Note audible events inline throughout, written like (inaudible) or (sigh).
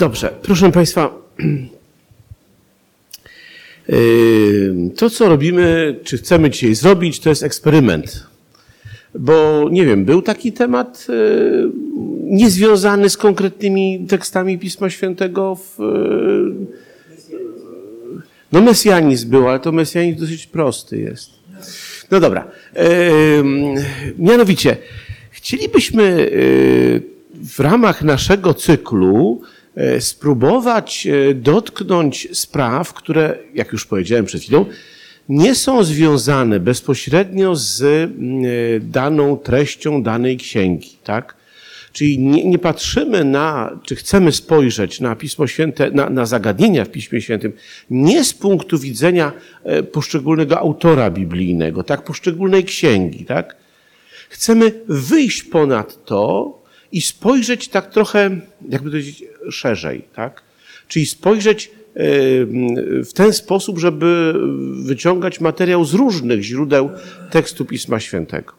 Dobrze, proszę Państwa. (clears throat) Yy, to, co robimy, czy chcemy dzisiaj zrobić, to jest eksperyment. Bo nie wiem, był taki temat yy, niezwiązany z konkretnymi tekstami Pisma Świętego w. Yy, no, mesjanizm był, ale to mesjanizm dosyć prosty jest. No dobra. Mianowicie, chcielibyśmy w ramach naszego cyklu spróbować e, dotknąć spraw, które, jak już powiedziałem przed chwilą, nie są związane bezpośrednio z e, daną treścią danej księgi, tak? Czyli nie, nie, patrzymy na, czy chcemy spojrzeć na Pismo Święte, na, na, zagadnienia w Piśmie Świętym, nie z punktu widzenia poszczególnego autora biblijnego, tak, poszczególnej księgi, tak? Chcemy wyjść ponad to i spojrzeć tak trochę, jakby powiedzieć, szerzej, tak? Czyli spojrzeć w ten sposób, żeby wyciągać materiał z różnych źródeł tekstu Pisma Świętego.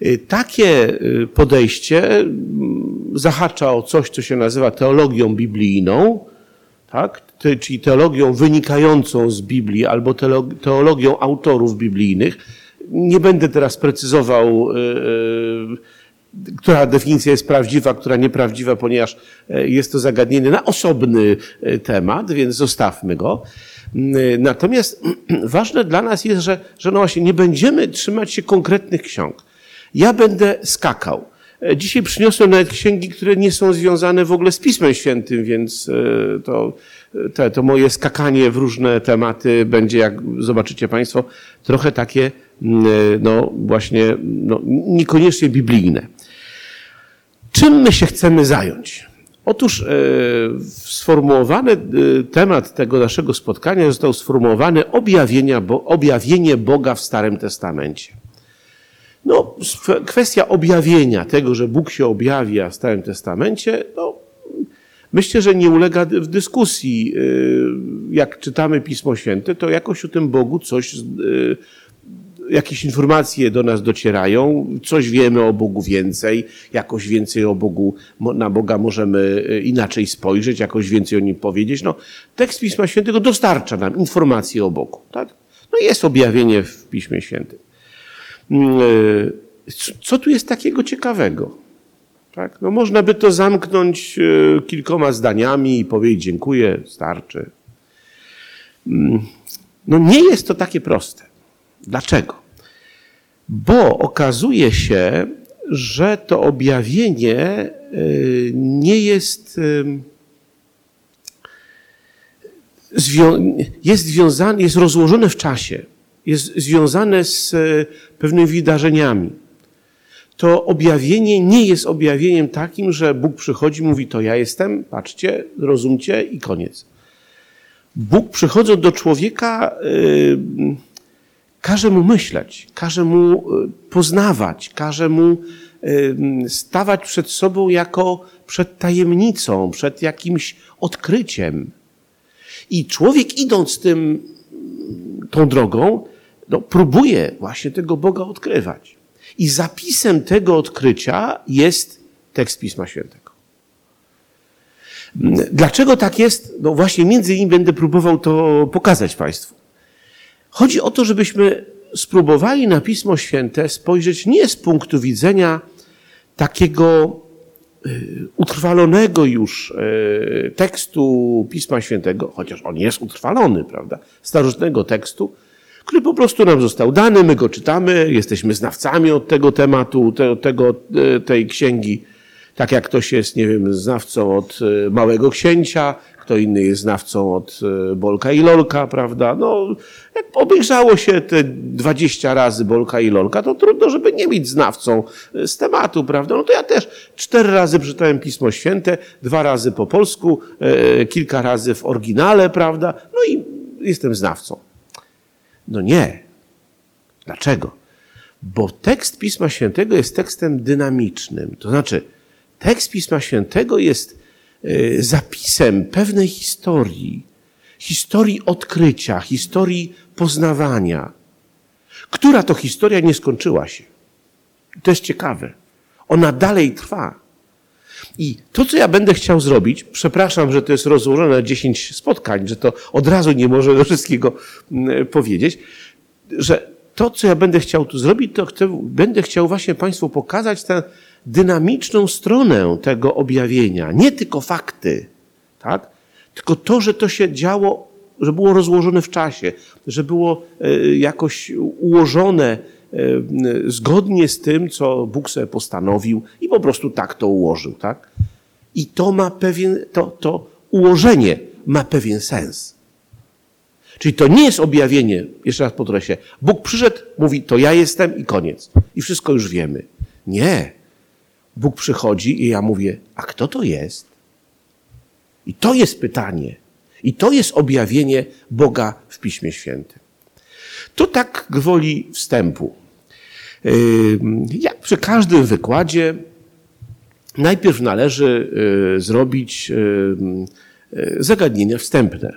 E, takie e, podejście zahacza o coś, co się nazywa teologią biblijną, tak? czyli teologią wynikającą z Biblii albo teologią autorów biblijnych. Nie będę teraz precyzował która definicja jest prawdziwa, która nieprawdziwa, ponieważ e, jest to zagadnienie na osobny e, temat, więc zostawmy go. Mm, e, natomiast (clears throat) ważne dla nas jest, że, że no właśnie nie będziemy trzymać się konkretnych ksiąg. Ja będę skakał. Dzisiaj przyniosłem nawet księgi, które nie są związane w ogóle z Pismem Świętym, więc to, to, to moje skakanie w różne tematy będzie, jak zobaczycie Państwo, trochę takie, mm, no właśnie, no, niekoniecznie biblijne. Czym my się chcemy zająć? Otóż e, sformułowany e, temat tego naszego spotkania został sformułowany objawienia, objawienie Boga w Starym Testamencie. No, kwestia objawienia tego, że Bóg się objawia w Starym Testamencie, no, myślę, że nie ulega w dyskusji. E, jak czytamy Pismo Święte, to jakoś o tym Bogu coś jakieś informacje do nas docierają, coś wiemy o Bogu więcej, jakoś więcej o Bogu, na Boga możemy e, inaczej spojrzeć, jakoś więcej o nim powiedzieć. No, tekst Pisma Świętego dostarcza nam informacje o Bogu, tak? No jest objawienie w Piśmie Świętym. Mm, e, co tu jest takiego ciekawego? Tak? No można by to zamknąć e, kilkoma zdaniami i powiedzieć dziękuję, starczy. Mm, no nie jest to takie proste. Dlaczego? Bo okazuje się, że to objawienie y, nie jest, jest związane, jest rozłożone w czasie, jest związane z y, pewnymi wydarzeniami. To objawienie nie jest objawieniem takim, że Bóg przychodzi, mówi to ja jestem, patrzcie, rozumcie i koniec. Bóg przychodząc do człowieka, yy, każe mu myśleć, każe mu e, poznawać, każe mu e, stawać przed sobą jako przed tajemnicą, przed jakimś odkryciem. I człowiek idąc tym, tą drogą, no, próbuje właśnie tego Boga odkrywać. I zapisem tego odkrycia jest tekst Pisma Świętego. Dlaczego tak jest? No właśnie między innymi będę próbował to pokazać Państwu. Chodzi o to, żebyśmy spróbowali na Pismo Święte spojrzeć nie z punktu widzenia takiego y, utrwalonego już y, tekstu Pisma Świętego, chociaż on jest utrwalony, prawda, starożytnego tekstu, który po prostu nam został dany, my go czytamy, jesteśmy znawcami od tego tematu, te, tego, y, tej księgi, tak jak ktoś jest, nie wiem, znawcą od Małego Księcia, kto inny jest znawcą od Bolka i Lolka, prawda? No, jak obejrzało się te 20 razy Bolka i Lolka, to trudno, żeby nie mieć znawcą e, z tematu, prawda? No to ja też cztery razy przeczytałem Pismo Święte, dwa razy po polsku, e, kilka razy w oryginale, prawda? No i jestem znawcą. No nie. Dlaczego? Bo tekst Pisma Świętego jest tekstem dynamicznym. To znaczy, tekst Pisma Świętego jest Y, zapisem pewnej historii, historii odkrycia, historii poznawania, która to historia nie skończyła się. To jest ciekawe. Ona dalej trwa. I to, co ja będę chciał zrobić, przepraszam, że to jest rozłożone na 10 spotkań, że to od razu nie może wszystkiego mm, powiedzieć, że to, co ja będę chciał tu zrobić, to będę chciał właśnie Państwu pokazać tę dynamiczną stronę tego objawienia. Nie tylko fakty, tak? Tylko to, że to się działo, że było rozłożone w czasie, że było e, jakoś ułożone e, zgodnie z tym, co Bóg sobie postanowił i po prostu tak to ułożył. Tak? I to ma pewien, to, to ułożenie ma pewien sens. Czyli to nie jest objawienie, jeszcze raz podkreślę, Bóg przyszedł, mówi, to ja jestem i koniec. I wszystko już wiemy. Nie. Bóg przychodzi i ja mówię, a kto to jest? I to jest pytanie. I to jest objawienie Boga w Piśmie Świętym. To tak gwoli wstępu. Jak przy każdym wykładzie, najpierw należy y, zrobić y, y, zagadnienia wstępne.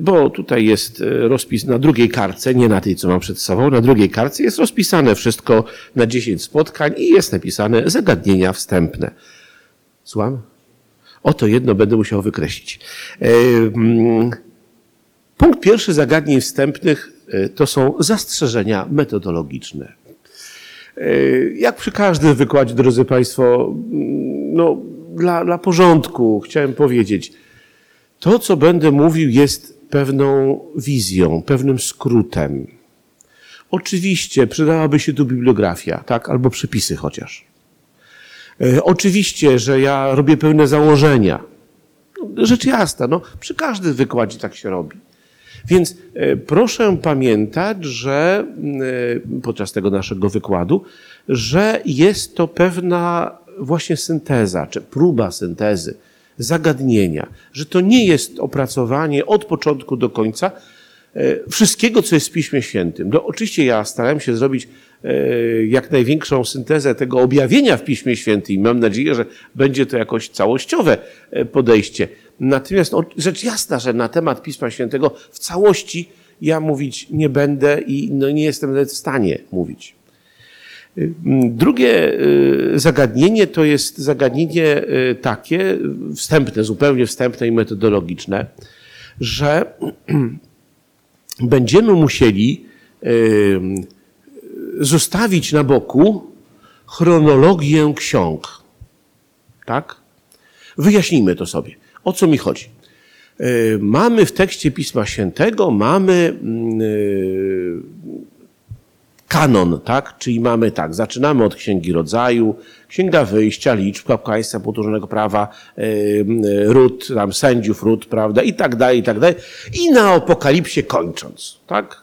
Bo tutaj jest rozpis na drugiej kartce, nie na tej, co mam przed sobą, na drugiej kartce jest rozpisane wszystko na 10 spotkań i jest napisane zagadnienia wstępne. Słucham? Oto jedno będę musiał wykreślić. Mm, punkt pierwszy zagadnień wstępnych e, to są zastrzeżenia metodologiczne. E, jak przy każdym wykładzie, drodzy Państwo, mm, no, dla, dla porządku chciałem powiedzieć, to, co będę mówił, jest pewną wizją, pewnym skrótem. Oczywiście przydałaby się tu bibliografia, tak, albo przepisy chociaż. E, oczywiście, że ja robię pełne założenia. No, rzecz jasna, no, przy każdym wykładzie tak się robi. Więc e, proszę pamiętać, że e, podczas tego naszego wykładu, że jest to pewna właśnie synteza, czy próba syntezy, zagadnienia, że to nie jest opracowanie od początku do końca wszystkiego, co jest w Piśmie Świętym. No, oczywiście ja starałem się zrobić jak największą syntezę tego objawienia w Piśmie Świętym i mam nadzieję, że będzie to jakoś całościowe e, podejście. Natomiast no, rzecz jasna, że na temat Pisma Świętego w całości ja mówić nie będę i no, nie jestem nawet w stanie mówić. E, drugie zagadnienie to jest zagadnienie takie, wstępne, zupełnie wstępne i metodologiczne, że (clears throat) będziemy musieli zostawić na boku chronologię ksiąg. Tak? Wyjaśnijmy to sobie. O co mi chodzi? E, mamy w tekście Pisma Świętego, mamy mm, e, kanon, tak? Czyli mamy tak, zaczynamy od Księgi Rodzaju, Księga Wyjścia, liczb, kapłaństwa, powtórzonego prawa, e, ród, tam sędziów, ród, prawda, i tak dalej, i tak dalej. I na Apokalipsie kończąc, tak?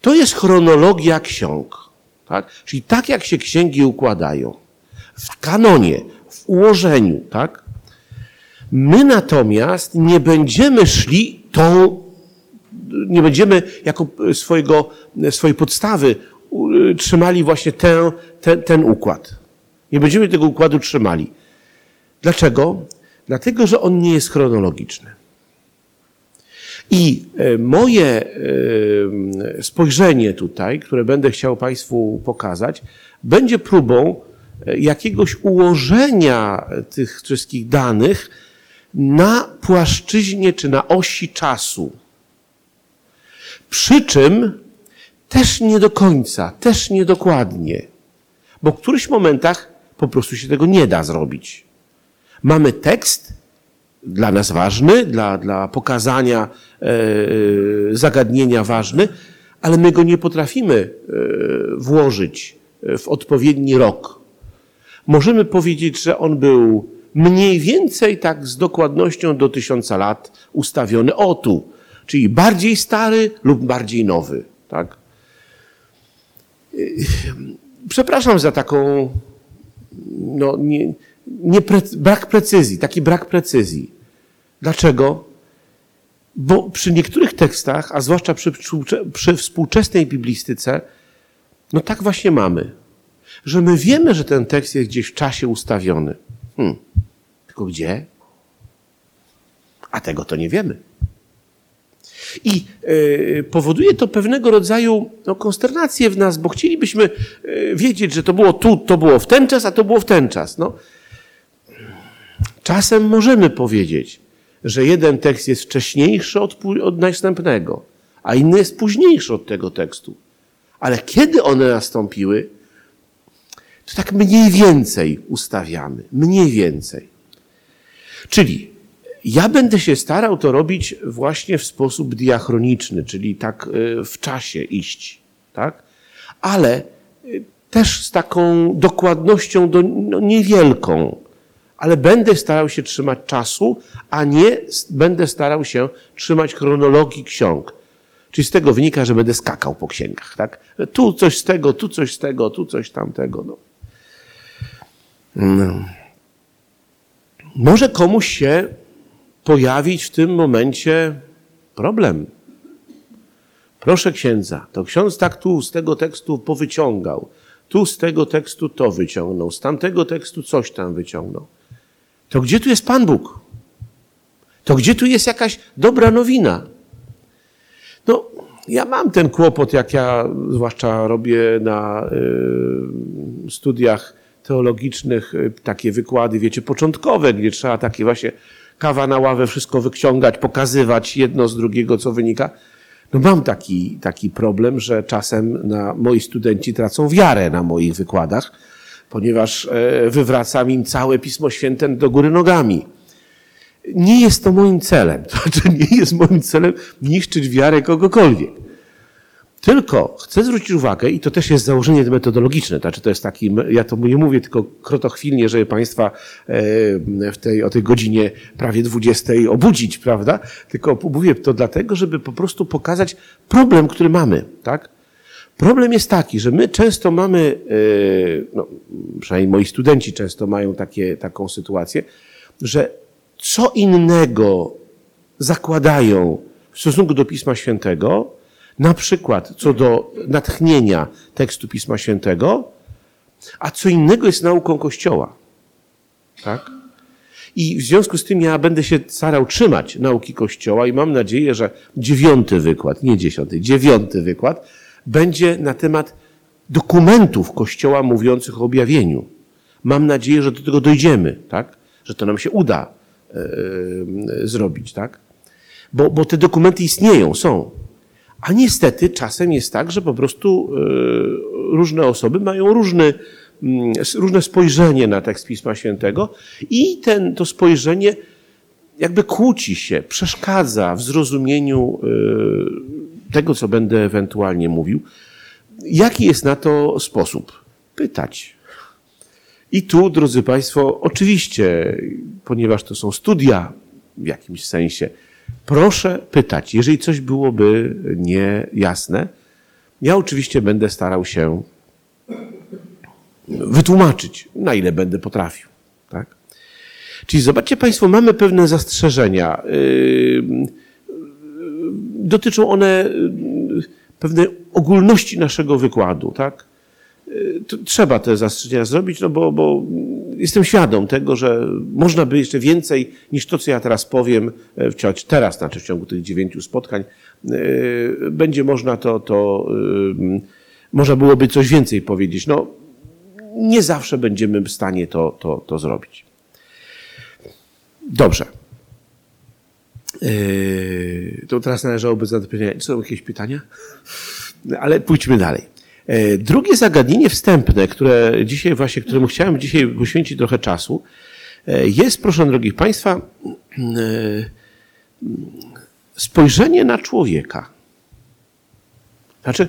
To jest chronologia ksiąg. Tak? Czyli tak, jak się księgi układają, w kanonie, w ułożeniu, tak? My natomiast nie będziemy szli tą, nie będziemy jako swojego, swojej podstawy trzymali właśnie ten, ten, ten układ. Nie będziemy tego układu trzymali. Dlaczego? Dlatego, że on nie jest chronologiczny. I e, moje e, spojrzenie tutaj, które będę chciał Państwu pokazać, będzie próbą e, jakiegoś ułożenia tych wszystkich danych na płaszczyźnie czy na osi czasu. Przy czym też nie do końca, też niedokładnie, bo w którychś momentach po prostu się tego nie da zrobić. Mamy tekst, dla nas ważny, dla, dla pokazania e, e, zagadnienia ważny, ale my go nie potrafimy e, włożyć w odpowiedni rok. Możemy powiedzieć, że on był mniej więcej tak z dokładnością do tysiąca lat ustawiony o tu, czyli bardziej stary lub bardziej nowy. Tak? Przepraszam za taką no, nie, nie brak precyzji, taki brak precyzji. Dlaczego? Bo przy niektórych tekstach, a zwłaszcza przy, przy współczesnej biblistyce, no tak właśnie mamy, że my wiemy, że ten tekst jest gdzieś w czasie ustawiony. Hmm. Tylko gdzie? A tego to nie wiemy. I y, powoduje to pewnego rodzaju no, konsternację w nas, bo chcielibyśmy y, wiedzieć, że to było tu, to było w ten czas, a to było w ten czas. No, Czasem możemy powiedzieć, że jeden tekst jest wcześniejszy od, od następnego, a inny jest późniejszy od tego tekstu. Ale kiedy one nastąpiły, to tak mniej więcej ustawiamy. Mniej więcej. Czyli ja będę się starał to robić właśnie w sposób diachroniczny, czyli tak e, w czasie iść, tak? Ale e, też z taką dokładnością do, no, niewielką, ale będę starał się trzymać czasu, a nie będę starał się trzymać chronologii ksiąg. Czyli z tego wynika, że będę skakał po księgach, tak? Tu coś z tego, tu coś z tego, tu coś tamtego. No. No. Może komuś się pojawić w tym momencie problem. Proszę księdza, to ksiądz tak tu z tego tekstu powyciągał, tu z tego tekstu to wyciągnął, z tamtego tekstu coś tam wyciągnął. To gdzie tu jest Pan Bóg? To gdzie tu jest jakaś dobra nowina? No, ja mam ten kłopot, jak ja zwłaszcza robię na y, studiach teologicznych y, takie wykłady, wiecie, początkowe, gdzie trzeba takie właśnie kawa na ławę, wszystko wyciągać, pokazywać jedno z drugiego, co wynika. No mam taki, taki problem, że czasem na, moi studenci tracą wiarę na moich wykładach, ponieważ e, wywracam im całe Pismo Święte do góry nogami. Nie jest to moim celem. (laughs) To znaczy nie jest moim celem niszczyć wiarę kogokolwiek. Tylko chcę zwrócić uwagę, i to też jest założenie metodologiczne, znaczy to jest taki, ja to nie mówię tylko krotochwilnie, żeby Państwa e, w tej, o tej godzinie prawie 20 obudzić, prawda? Tylko mówię to dlatego, żeby po prostu pokazać problem, który mamy, tak? Problem jest taki, że my często mamy, e, no, przynajmniej moi studenci często mają takie, taką sytuację, że co innego zakładają w stosunku do Pisma Świętego, na przykład co do natchnienia tekstu Pisma Świętego, a co innego jest nauką Kościoła. Tak? I w związku z tym ja będę się starał trzymać nauki Kościoła i mam nadzieję, że dziewiąty wykład, nie dziesiąty, dziewiąty wykład będzie na temat dokumentów Kościoła mówiących o objawieniu. Mam nadzieję, że do tego dojdziemy, tak? Że to nam się uda yy, zrobić, tak? Bo, bo te dokumenty istnieją, są. A niestety czasem jest tak, że po prostu e, różne osoby mają różny, mm, różne spojrzenie na tekst Pisma Świętego i ten, to spojrzenie jakby kłóci się, przeszkadza w zrozumieniu tego, co będę ewentualnie mówił. Jaki jest na to sposób? Pytać. I tu, drodzy Państwo, oczywiście, ponieważ to są studia w jakimś sensie, Proszę pytać, jeżeli coś byłoby niejasne, ja oczywiście będę starał się wytłumaczyć, na ile będę potrafił. Tak? Czyli zobaczcie Państwo, mamy pewne zastrzeżenia. Yy, dotyczą one yy, pewnej ogólności naszego wykładu. Tak? trzeba te zastrzeżenia zrobić, no bo, bo jestem świadom tego, że można by jeszcze więcej niż to, co ja teraz powiem, e, wciąż teraz, znaczy w ciągu tych dziewięciu spotkań, e, będzie można to, to można byłoby coś więcej powiedzieć. No, nie zawsze będziemy w stanie to, to, to zrobić. Dobrze. To teraz należałoby zadać pytania. Czy są jakieś pytania? Ale pójdźmy dalej. E, drugie zagadnienie wstępne, które dzisiaj właśnie, któremu chciałem dzisiaj poświęcić trochę czasu, e, jest, proszę drogich Państwa, spojrzenie na człowieka. Znaczy,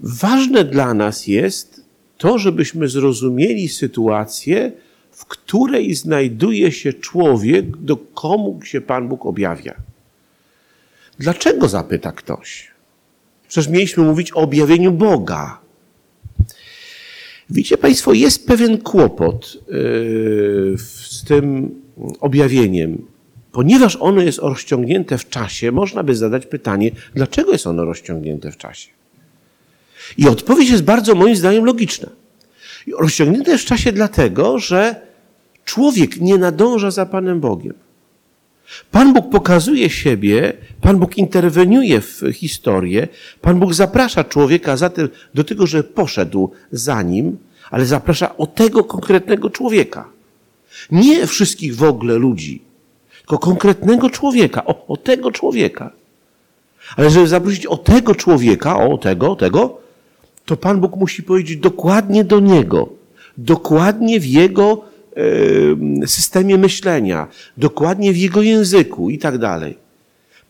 ważne dla nas jest to, żebyśmy zrozumieli sytuację, w której znajduje się człowiek, do komu się Pan Bóg objawia. Dlaczego zapyta ktoś? Przecież mieliśmy mówić o objawieniu Boga. Widzicie Państwo, jest pewien kłopot yy, z tym objawieniem. Ponieważ ono jest rozciągnięte w czasie, można by zadać pytanie, dlaczego jest ono rozciągnięte w czasie? I odpowiedź jest bardzo moim zdaniem logiczna. Rozciągnięte jest w czasie dlatego, że człowiek nie nadąża za Panem Bogiem. Pan Bóg pokazuje siebie, Pan Bóg interweniuje w historię, Pan Bóg zaprasza człowieka zatem do tego, że poszedł za nim, ale zaprasza o tego konkretnego człowieka. Nie wszystkich w ogóle ludzi, tylko konkretnego człowieka, o, o tego człowieka. Ale żeby zaprosić o tego człowieka, o tego, tego, to Pan Bóg musi powiedzieć dokładnie do niego, dokładnie w jego systemie myślenia, dokładnie w jego języku i tak dalej.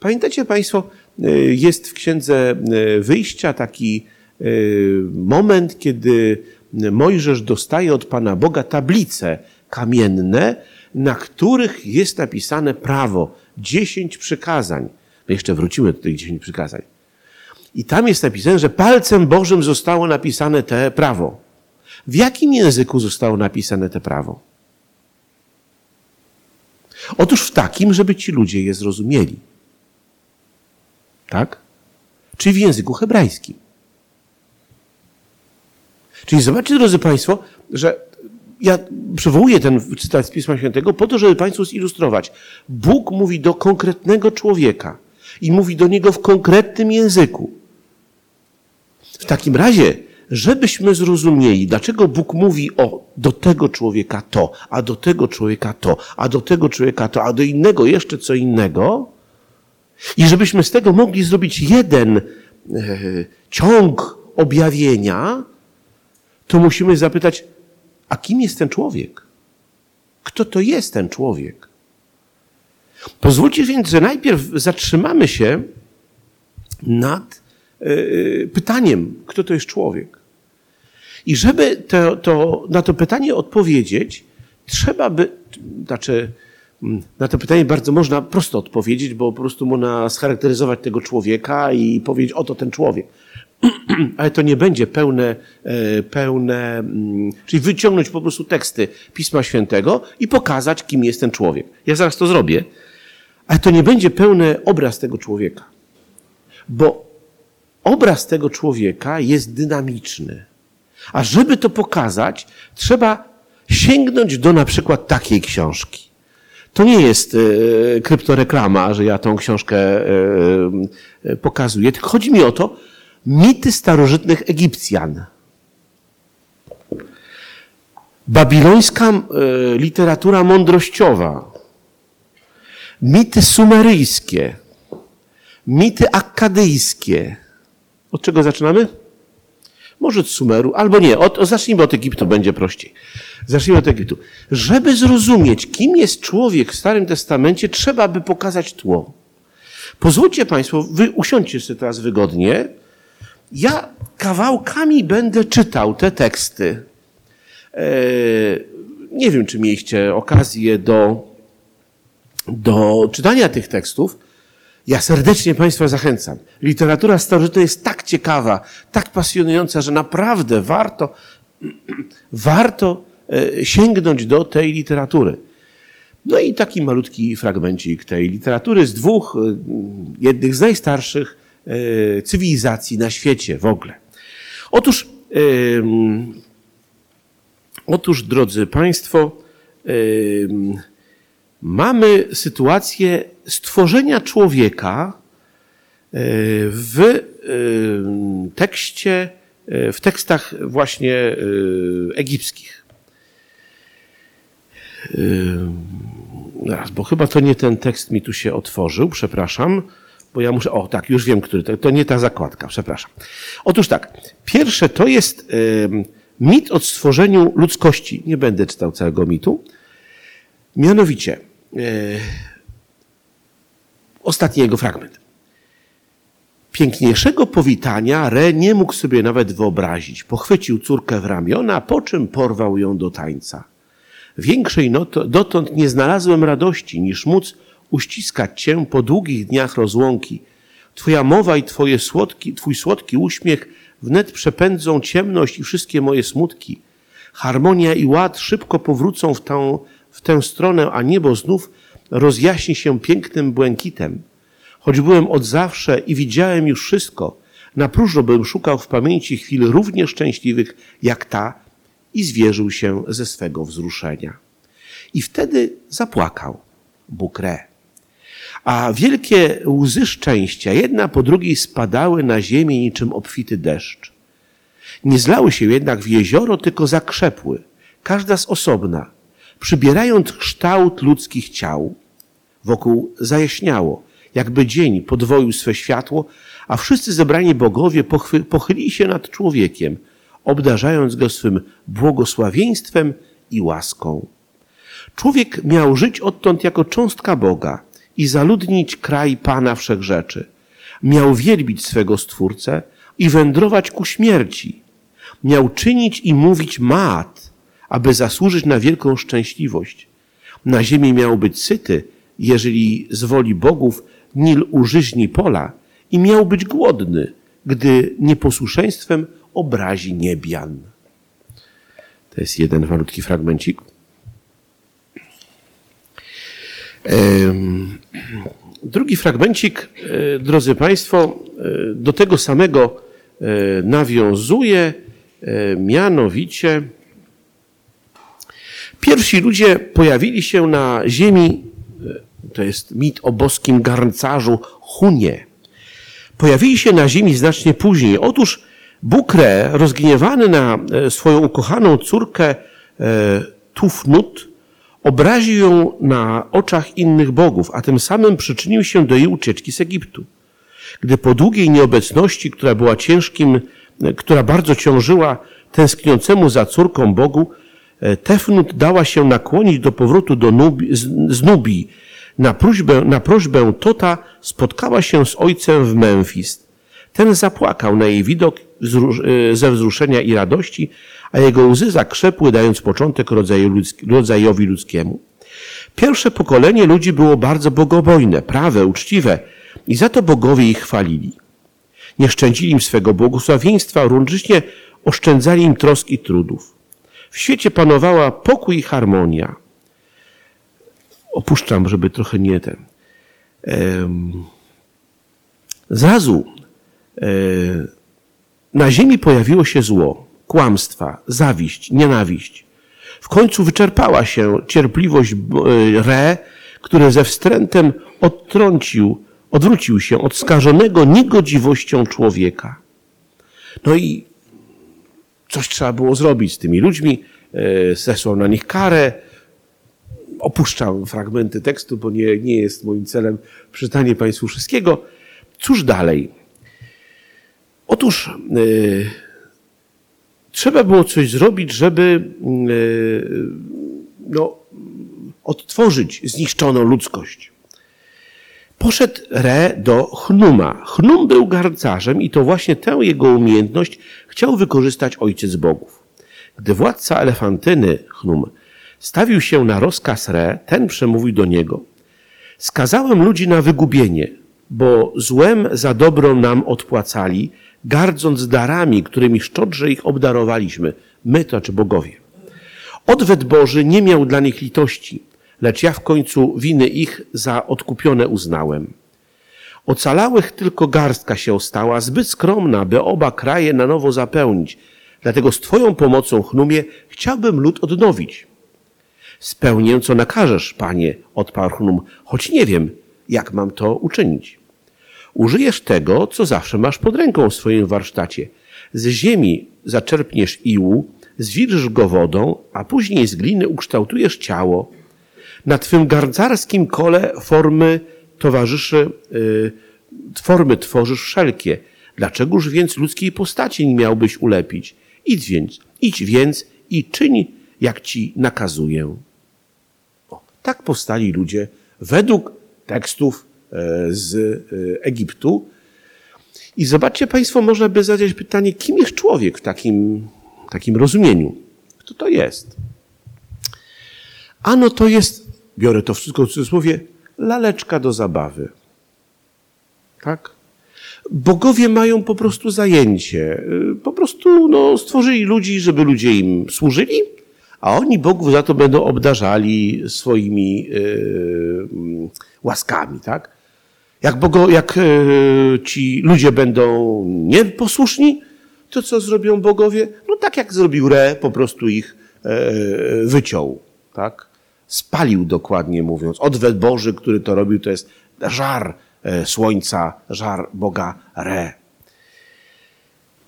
Pamiętacie Państwo, e, jest w księdze e, wyjścia taki moment, kiedy Mojżesz dostaje od Pana Boga tablice kamienne, na których jest napisane prawo, dziesięć przykazań. My jeszcze wrócimy do tych dziesięć przykazań. I tam jest napisane, że palcem Bożym zostało napisane te prawo. W jakim języku zostało napisane te prawo? Otóż w takim, żeby ci ludzie je zrozumieli. Tak? Czyli w języku hebrajskim. Czyli zobaczcie, drodzy Państwo, że ja przywołuję ten cytat z Pisma Świętego po to, żeby Państwu zilustrować. Bóg mówi do konkretnego człowieka i mówi do niego w konkretnym języku. W takim razie, żebyśmy zrozumieli, dlaczego Bóg mówi o do tego człowieka to, a do tego człowieka to, a do tego człowieka to, a do innego jeszcze co innego, i żebyśmy z tego mogli zrobić jeden e, ciąg objawienia, to musimy zapytać, a kim jest ten człowiek? Kto to jest ten człowiek? Pozwólcie więc, że najpierw zatrzymamy się nad pytaniem, kto to jest człowiek. I żeby to, to, na to pytanie odpowiedzieć, trzeba by, znaczy, mm, na to pytanie bardzo można prosto odpowiedzieć, bo po prostu można scharakteryzować tego człowieka i powiedzieć, oto ten człowiek. (clears throat) ale to nie będzie pełne, e, pełne, mm, czyli wyciągnąć po prostu teksty Pisma Świętego i pokazać, kim jest ten człowiek. Ja zaraz to zrobię, ale to nie będzie pełny obraz tego człowieka, bo obraz tego człowieka jest dynamiczny. A żeby to pokazać, trzeba sięgnąć do na przykład takiej książki. To nie jest e, kryptoreklama, że ja tą książkę e, pokazuję, tylko chodzi mi o to, Mity starożytnych Egipcjan. Babilońska e, literatura mądrościowa. Mity sumeryjskie. Mity akkadyjskie. Od czego zaczynamy? Może od Sumeru, albo nie. Od, zacznijmy od Egiptu, będzie prościej. Zacznijmy od Egiptu. Żeby zrozumieć, kim jest człowiek w Starym Testamencie, trzeba by pokazać tło. Pozwólcie Państwo, wy usiądźcie sobie teraz wygodnie. Ja kawałkami będę czytał te teksty. E, nie wiem, czy mieliście okazję do, do czytania tych tekstów. Ja serdecznie Państwa zachęcam. Literatura starożytna jest tak ciekawa, tak pasjonująca, że naprawdę warto, (clears throat) warto e, sięgnąć do tej literatury. No i taki malutki fragmencik tej literatury z dwóch, e, jednych z najstarszych E, cywilizacji na świecie w ogóle. Otóż, otóż drodzy Państwo, mamy sytuację stworzenia człowieka e, w tekście, e, w tekstach właśnie egipskich. Raz, bo chyba to nie ten tekst mi tu się otworzył, przepraszam bo ja muszę, o tak, już wiem, który, to, to nie ta zakładka, przepraszam. Otóż tak, pierwsze to jest mit o stworzeniu ludzkości. Nie będę czytał całego mitu. Mianowicie, ostatni jego fragment. Piękniejszego powitania Re nie mógł sobie nawet wyobrazić. Pochwycił córkę w ramiona, po czym porwał ją do tańca. Większej dotąd nie znalazłem radości, niż móc uściskać Cię po długich dniach rozłąki. Twoja mowa i twoje słodki, Twój słodki uśmiech wnet przepędzą ciemność i wszystkie moje smutki. Harmonia i ład szybko powrócą w tę, w tę stronę, a niebo znów rozjaśni się pięknym błękitem. Choć byłem od zawsze i widziałem już wszystko, na próżno bym szukał w pamięci chwil równie szczęśliwych jak ta i zwierzył się ze swego wzruszenia. I wtedy zapłakał Bukre a wielkie łzy szczęścia, jedna po drugiej spadały na ziemię niczym obfity deszcz. Nie zlały się jednak w jezioro, tylko zakrzepły, każda z osobna. Przybierając kształt ludzkich ciał. Wokół zajaśniało, jakby dzień podwoił swe światło, a wszyscy zebrani bogowie pochylili się nad człowiekiem, obdarzając go swym błogosławieństwem i łaską. Człowiek miał żyć odtąd jako cząstka Boga i zaludnić kraj Pana Wszechrzeczy. Miał wielbić swego Stwórcę i wędrować ku śmierci. Miał czynić i mówić mat, aby zasłużyć na wielką szczęśliwość. Na ziemi miał być syty, jeżeli z woli bogów Nil użyźni pola i miał być głodny, gdy nieposłuszeństwem obrazi niebian. To jest jeden malutki fragmencik. Drugi fragmencik, e, drodzy Państwo, e, do tego samego e, nawiązuje, mianowicie pierwsi ludzie pojawili się na ziemi, to jest mit o boskim garncarzu Hunie. Pojawili się na ziemi znacznie później. Otóż Bukre, rozgniewany na swoją ukochaną córkę Tufnut, obraził ją na oczach innych bogów, a tym samym przyczynił się do jej ucieczki z Egiptu. Gdy po długiej nieobecności, która była ciężkim, która bardzo ciążyła tęskniącemu za córką Bogu, e, Tefnut dała się nakłonić do powrotu do Nubi, z Nubii. Na prośbę, na prośbę Tota spotkała się z ojcem w Memfis. Ten zapłakał na jej widok e, ze wzruszenia i radości, a jego łzy zakrzepły, dając początek rodzajowi ludzkiemu. Pierwsze pokolenie ludzi było bardzo bogobojne, prawe, uczciwe i za to bogowie ich chwalili. Nie szczędzili im swego błogosławieństwa, równocześnie oszczędzali im trosk i trudów. W świecie panowała pokój i harmonia. Opuszczam, żeby trochę nie ten. Zrazu e, na ziemi pojawiło się zło kłamstwa, zawiść, nienawiść. W końcu wyczerpała się cierpliwość e, Re, który ze wstrętem odtrącił, odwrócił się od skażonego niegodziwością człowieka. No i coś trzeba było zrobić z tymi ludźmi, e, zesłał na nich karę. Opuszczam fragmenty tekstu, bo nie, nie jest moim celem przeczytanie Państwu wszystkiego. Cóż dalej? Otóż yy, trzeba było coś zrobić, żeby e, no, odtworzyć zniszczoną ludzkość. Poszedł Re do Chnuma. Chnum był garncarzem i to właśnie tę jego umiejętność chciał wykorzystać ojciec bogów. Gdy władca elefantyny, Chnum, stawił się na rozkaz Re, ten przemówił do niego. Skazałem ludzi na wygubienie, bo złem za dobrą nam odpłacali, gardząc darami, którymi szczodrze ich obdarowaliśmy, my to czy bogowie. Odwet Boży nie miał dla nich litości, lecz ja w końcu winy ich za odkupione uznałem. Ocalałych tylko garstka się ostała, zbyt skromna, by oba kraje na nowo zapełnić. Dlatego z Twoją pomocą, Chnumie, chciałbym lud odnowić. Spełnię, co nakażesz, panie, odparł Chnum, choć nie wiem, jak mam to uczynić. Użyjesz tego, co zawsze masz pod ręką w swoim warsztacie. Z ziemi zaczerpniesz iłu, zwilżysz go wodą, a później z gliny ukształtujesz ciało. Na twym garncarskim kole formy towarzyszy, yy, formy tworzysz wszelkie. Dlaczegoż więc ludzkiej postaci nie miałbyś ulepić? Idź więc, idź więc i czyń, jak ci nakazuję. O, tak powstali ludzie według tekstów E, z e, Egiptu. I zobaczcie Państwo, można by zadać pytanie, kim jest człowiek w takim, takim rozumieniu? Kto to jest? Ano to jest, biorę to wszystko w cudzysłowie, laleczka do zabawy. Tak? Bogowie mają po prostu zajęcie. E, po prostu no, stworzyli ludzi, żeby ludzie im służyli, a oni Bogów za to będą obdarzali swoimi yy, łaskami. Tak? Jak, Bogo, jak e, ci ludzie będą nieposłuszni, to co zrobią bogowie? No tak jak zrobił Re, po prostu ich e, wyciął, tak? Spalił dokładnie mówiąc. Odwet Boży, który to robił, to jest żar e, słońca, żar Boga Re.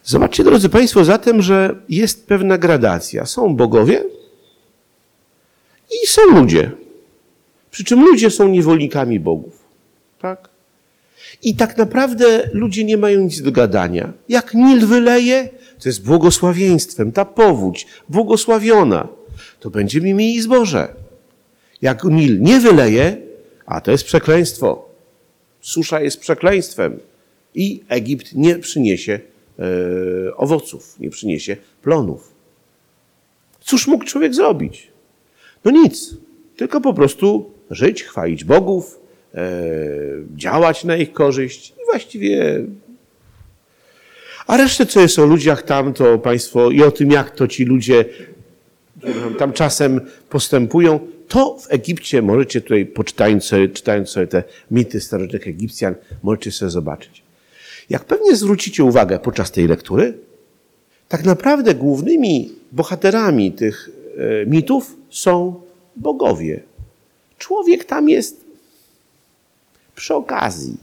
Zobaczcie, drodzy Państwo, zatem, że jest pewna gradacja. Są bogowie I są ludzie. Przy czym ludzie są niewolnikami bogów. Tak? I tak naprawdę ludzie nie mają nic do gadania. Jak Nil wyleje, to jest błogosławieństwem. Ta powódź, błogosławiona, to będziemy mieli zboże. Jak Nil nie wyleje, a to jest przekleństwo. Susza jest przekleństwem. I Egipt nie przyniesie e, owoców, nie przyniesie plonów. Cóż mógł człowiek zrobić? No nic, tylko po prostu żyć, chwalić bogów, e, działać na ich korzyść i właściwie. A resztę, co jest o ludziach tam, to Państwo i o tym, jak to ci ludzie tam czasem postępują, to w Egipcie możecie tutaj, poczytając sobie, czytając sobie te mity starożytnych Egipcjan, możecie sobie zobaczyć. Jak pewnie zwrócicie uwagę podczas tej lektury, tak naprawdę głównymi bohaterami tych e, mitów są bogowie. Człowiek tam jest przy okazji.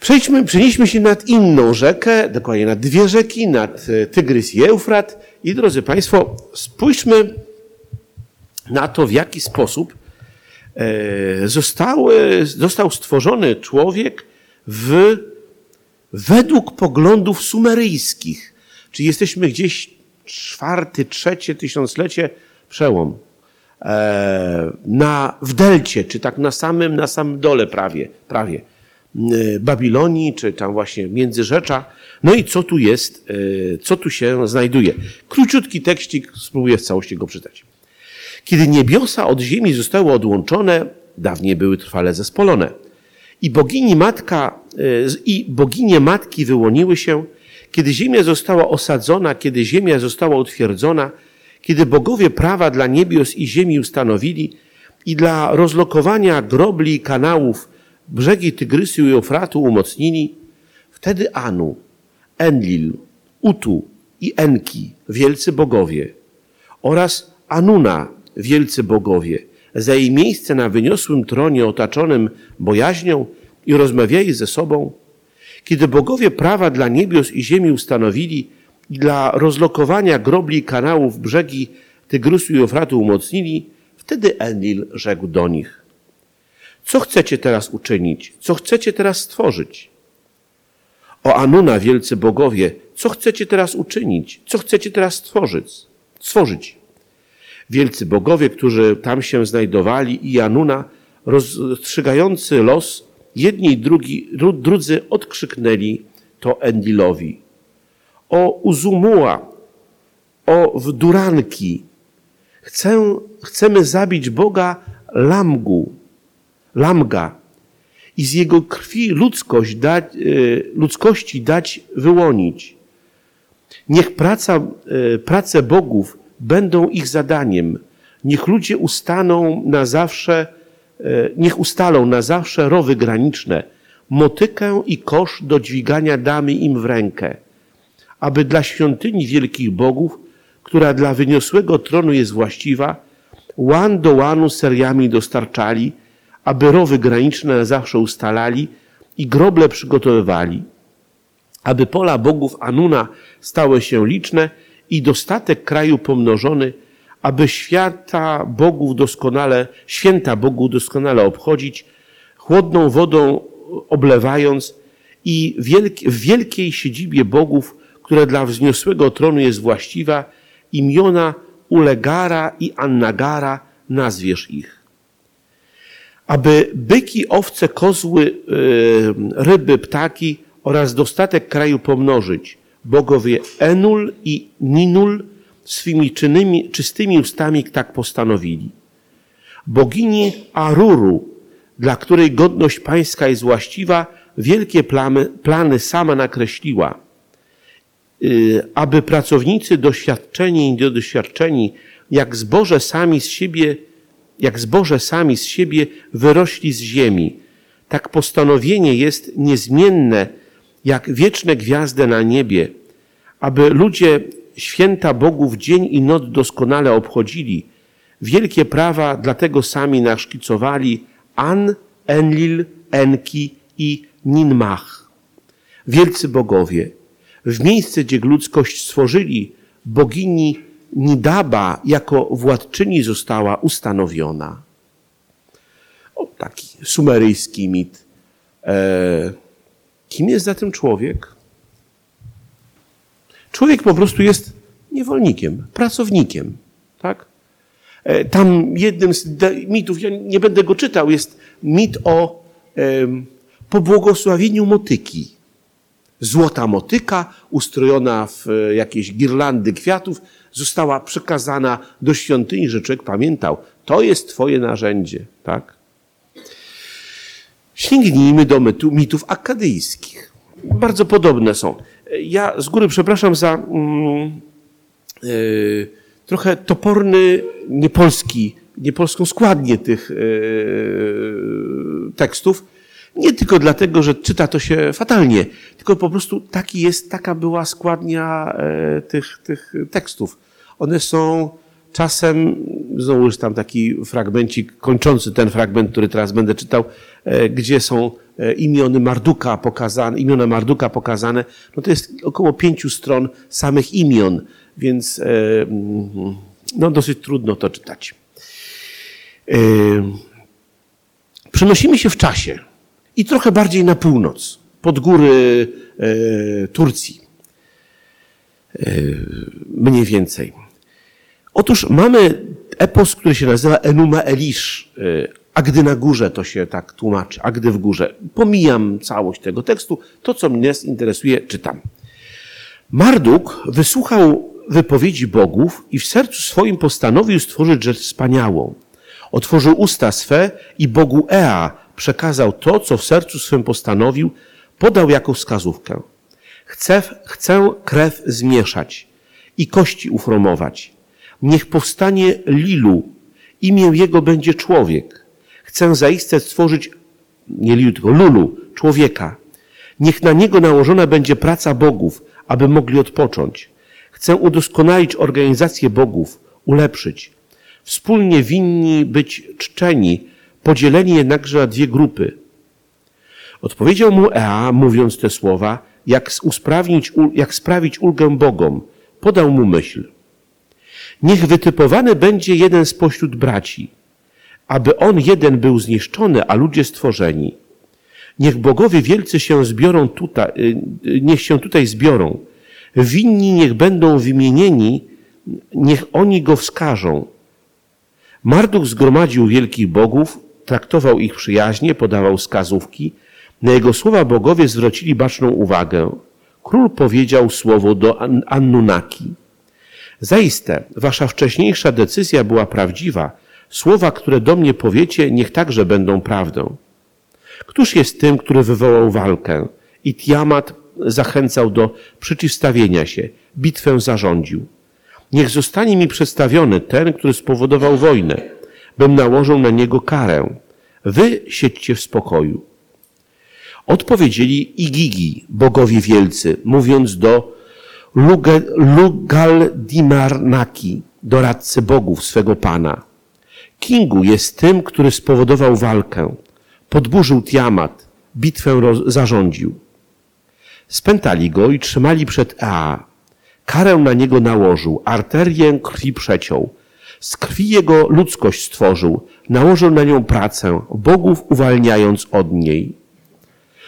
Przejdźmy, przenieśmy się nad inną rzekę, dokładnie nad dwie rzeki, nad e, Tygrys i Eufrat. I drodzy Państwo, spójrzmy na to, w jaki sposób e, został stworzony człowiek w, według poglądów sumeryjskich. Czyli jesteśmy gdzieś czwarty, trzecie tysiąclecie przełom. E, na, w delcie, czy tak na samym, na samym dole prawie, prawie Babilonii, czy tam właśnie Międzyrzecza. No i co tu jest, e, co tu się znajduje? Króciutki tekścik, spróbuję w całości go przeczytać. Kiedy niebiosa od ziemi zostały odłączone, dawniej były trwale zespolone. I bogini matka, e, i boginie matki wyłoniły się, kiedy ziemia została osadzona, kiedy ziemia została utwierdzona, kiedy bogowie prawa dla niebios i ziemi ustanowili i dla rozlokowania grobli i kanałów brzegi Tygrysu i Eufratu umocnili, wtedy Anu, Enlil, Utu i Enki, wielcy bogowie, oraz Anuna, wielcy bogowie, za jej miejsce na wyniosłym tronie otaczonym bojaźnią i rozmawiali ze sobą, kiedy bogowie prawa dla niebios i ziemi ustanowili i dla rozlokowania grobli kanałów brzegi Tygrysu i Eufratu umocnili, wtedy Enlil rzekł do nich. Co chcecie teraz uczynić? Co chcecie teraz stworzyć? O Anuna, wielcy bogowie, co chcecie teraz uczynić? Co chcecie teraz stworzyć? stworzyć? Wielcy bogowie, którzy tam się znajdowali i Anuna, rozstrzygający los, jedni i drugi, drudzy odkrzyknęli to Endilowi. O Uzumuła, o Wduranki. Chcę, chcemy zabić Boga Lamgu, Lamga i z jego krwi ludzkość dać, e, ludzkości dać wyłonić. Niech praca, e, prace bogów będą ich zadaniem. Niech ludzie ustaną na zawsze, e, niech ustalą na zawsze rowy graniczne, motykę i kosz do dźwigania damy im w rękę, aby dla świątyni wielkich bogów, która dla wyniosłego tronu jest właściwa, łan do łanu seriami dostarczali, aby rowy graniczne zawsze ustalali i groble przygotowywali, aby pola bogów Anuna stały się liczne i dostatek kraju pomnożony, aby święta bogów doskonale, święta bogów doskonale obchodzić, chłodną wodą oblewając i w wielkiej siedzibie bogów, która dla wzniosłego tronu jest właściwa, imiona Ulegara i Annagara nazwiesz ich. Aby byki, owce, kozły, y, ryby, ptaki oraz dostatek kraju pomnożyć, bogowie Enul i Ninul swymi czynnymi, czystymi ustami tak postanowili. Bogini Aruru, dla której godność pańska jest właściwa, wielkie plamy, plany sama nakreśliła, y, aby pracownicy doświadczeni i niedoświadczeni, jak zboże sami z siebie, jak zboże sami z siebie wyrośli z ziemi. Tak postanowienie jest niezmienne, jak wieczne gwiazdy na niebie, aby ludzie święta Bogów dzień i noc doskonale obchodzili. Wielkie prawa dlatego sami naszkicowali An, Enlil, Enki i Ninmach. Wielcy bogowie, w miejsce, gdzie ludzkość stworzyli, bogini Nidaba jako władczyni została ustanowiona. O, taki sumeryjski mit. E, kim jest zatem człowiek? Człowiek po prostu jest niewolnikiem, pracownikiem. Tak? E, tam jednym z mitów, ja nie będę go czytał, jest mit o e, pobłogosławieniu motyki. Złota motyka, ustrojona w e, jakieś girlandy kwiatów, została przekazana do świątyni, że człowiek pamiętał, to jest twoje narzędzie. Tak? Sięgnijmy do mitów akadyjskich. Bardzo podobne są. Ja z góry przepraszam za mm, yy, trochę toporny, niepolski, niepolską składnię tych yy, tekstów. Nie tylko dlatego, że czyta to się fatalnie, tylko po prostu taki jest, taka była składnia yy, tych, tych tekstów. One są czasem, znowu już tam taki fragmencik kończący ten fragment, który teraz będę czytał, gdzie są imiony Marduka pokazane, imiona Marduka pokazane, no to jest około pięciu stron samych imion więc e, no, dosyć trudno to czytać. E, przenosimy się w czasie i trochę bardziej na północ, pod góry e, Turcji. Mniej więcej. Otóż mamy epos, który się nazywa Enuma Elish. Agdy na górze to się tak tłumaczy, Agdy w górze. Pomijam całość tego tekstu. To, co mnie interesuje, czytam. Marduk wysłuchał wypowiedzi bogów i w sercu swoim postanowił stworzyć rzecz wspaniałą. Otworzył usta swe i Bogu Ea przekazał to, co w sercu swym postanowił, podał jako wskazówkę. Chcę, chcę krew zmieszać i kości ufromować. Niech powstanie Lilu, imię jego będzie człowiek. Chcę zaiste stworzyć, nie Lilu, tylko Lulu, człowieka. Niech na niego nałożona będzie praca bogów, aby mogli odpocząć. Chcę udoskonalić organizację bogów, ulepszyć. Wspólnie winni być czczeni, podzieleni jednakże na dwie grupy. Odpowiedział mu Ea, mówiąc te słowa, jak, usprawnić, jak sprawić ulgę bogom. Podał mu myśl. Niech wytypowany będzie jeden spośród braci, aby on jeden był zniszczony, a ludzie stworzeni. Niech bogowie wielcy się zbiorą tutaj, y, y, niech się tutaj zbiorą Winni niech będą wymienieni, niech oni go wskażą. Marduk zgromadził wielkich bogów, traktował ich przyjaźnie, podawał wskazówki. Na jego słowa bogowie zwrócili baczną uwagę. Król powiedział słowo do Annunaki. Zaiste, wasza wcześniejsza decyzja była prawdziwa. Słowa, które do mnie powiecie, niech także będą prawdą. Któż jest tym, który wywołał walkę? I Tiamat zachęcał do przeciwstawienia się, bitwę zarządził. Niech zostanie mi przedstawiony ten, który spowodował wojnę, bym nałożył na niego karę. Wy siedźcie w spokoju. Odpowiedzieli Igigi, bogowie wielcy, mówiąc do Lugaldimarnaki, doradcy bogów swego pana. Kingu jest tym, który spowodował walkę. Podburzył Tiamat, bitwę zarządził. Spętali go i trzymali przed Ea. Karę na niego nałożył, arterię krwi przeciął. Z krwi jego ludzkość stworzył, nałożył na nią pracę, bogów uwalniając od niej.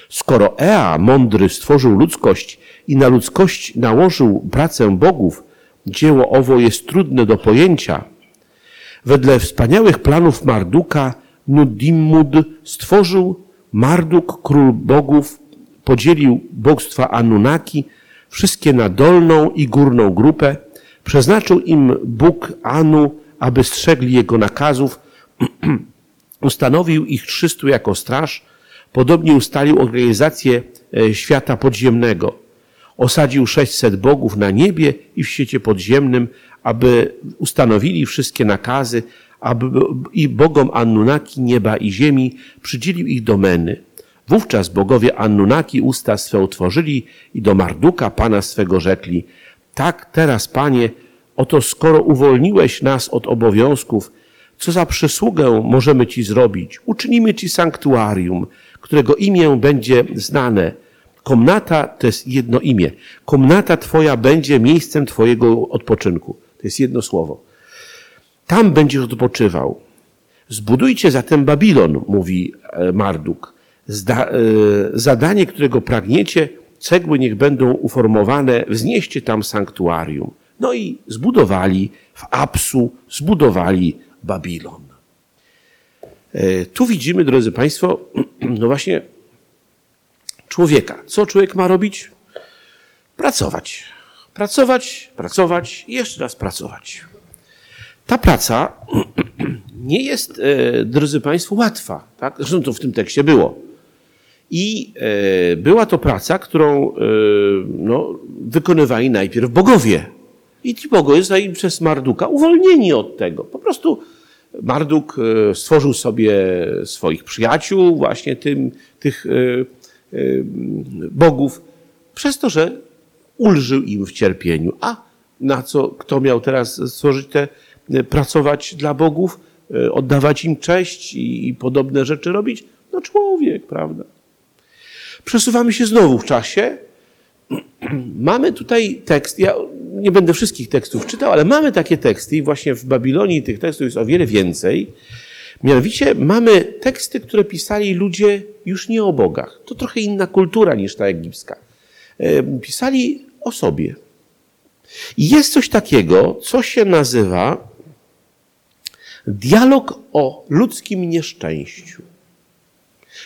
Skoro Ea, mądry, stworzył ludzkość i na ludzkość nałożył pracę bogów, dzieło owo jest trudne do pojęcia. Wedle wspaniałych planów Marduka, Nudimmud stworzył Marduk, król bogów, podzielił bóstwa Anunnaki, wszystkie na dolną i górną grupę, przeznaczył im Bóg Anu, aby strzegli jego nakazów, (clears throat) ustanowił ich trzystu jako straż, podobnie ustalił organizację e, świata podziemnego. Osadził sześćset bogów na niebie i w świecie podziemnym, aby ustanowili wszystkie nakazy, aby i bogom Anunnaki nieba i ziemi przydzielił ich domeny. Wówczas bogowie Annunaki usta swe utworzyli i do Marduka, pana swego rzekli, tak teraz, panie, oto skoro uwolniłeś nas od obowiązków, co za przysługę możemy ci zrobić? Uczynimy ci sanktuarium, którego imię będzie znane. Komnata to jest jedno imię. Komnata twoja będzie miejscem twojego odpoczynku. To jest jedno słowo. Tam będziesz odpoczywał. Zbudujcie zatem Babilon, mówi e, Marduk. Zda, e, zadanie, którego pragniecie, cegły niech będą uformowane, wznieście tam sanktuarium. No i zbudowali w Apsu, zbudowali Babilon. E, tu widzimy, drodzy Państwo, (clears throat) no właśnie człowieka. Co człowiek ma robić? Pracować. Pracować, pracować i jeszcze raz pracować. Ta praca (clears throat) nie jest, e, drodzy Państwo, łatwa. Tak? Zresztą to w tym tekście było. I e, była to praca, którą no, wykonywali najpierw bogowie. I ci bogowie zostali przez Marduka uwolnieni od tego. Po prostu Marduk e, stworzył sobie swoich przyjaciół, właśnie tym, tych e, e, bogów, przez to, że ulżył im w cierpieniu. A na co kto miał teraz stworzyć te, pracować dla bogów, oddawać im cześć i, i podobne rzeczy robić? No człowiek, prawda? Przesuwamy się znowu w czasie. (clears throat) Mamy tutaj tekst, ja nie będę wszystkich tekstów czytał, ale mamy takie teksty i właśnie w Babilonii tych tekstów jest o wiele więcej. Mianowicie mamy teksty, które pisali ludzie już nie o bogach. To trochę inna kultura niż ta egipska. Pisali o sobie. I jest coś takiego, co się nazywa dialog o ludzkim nieszczęściu.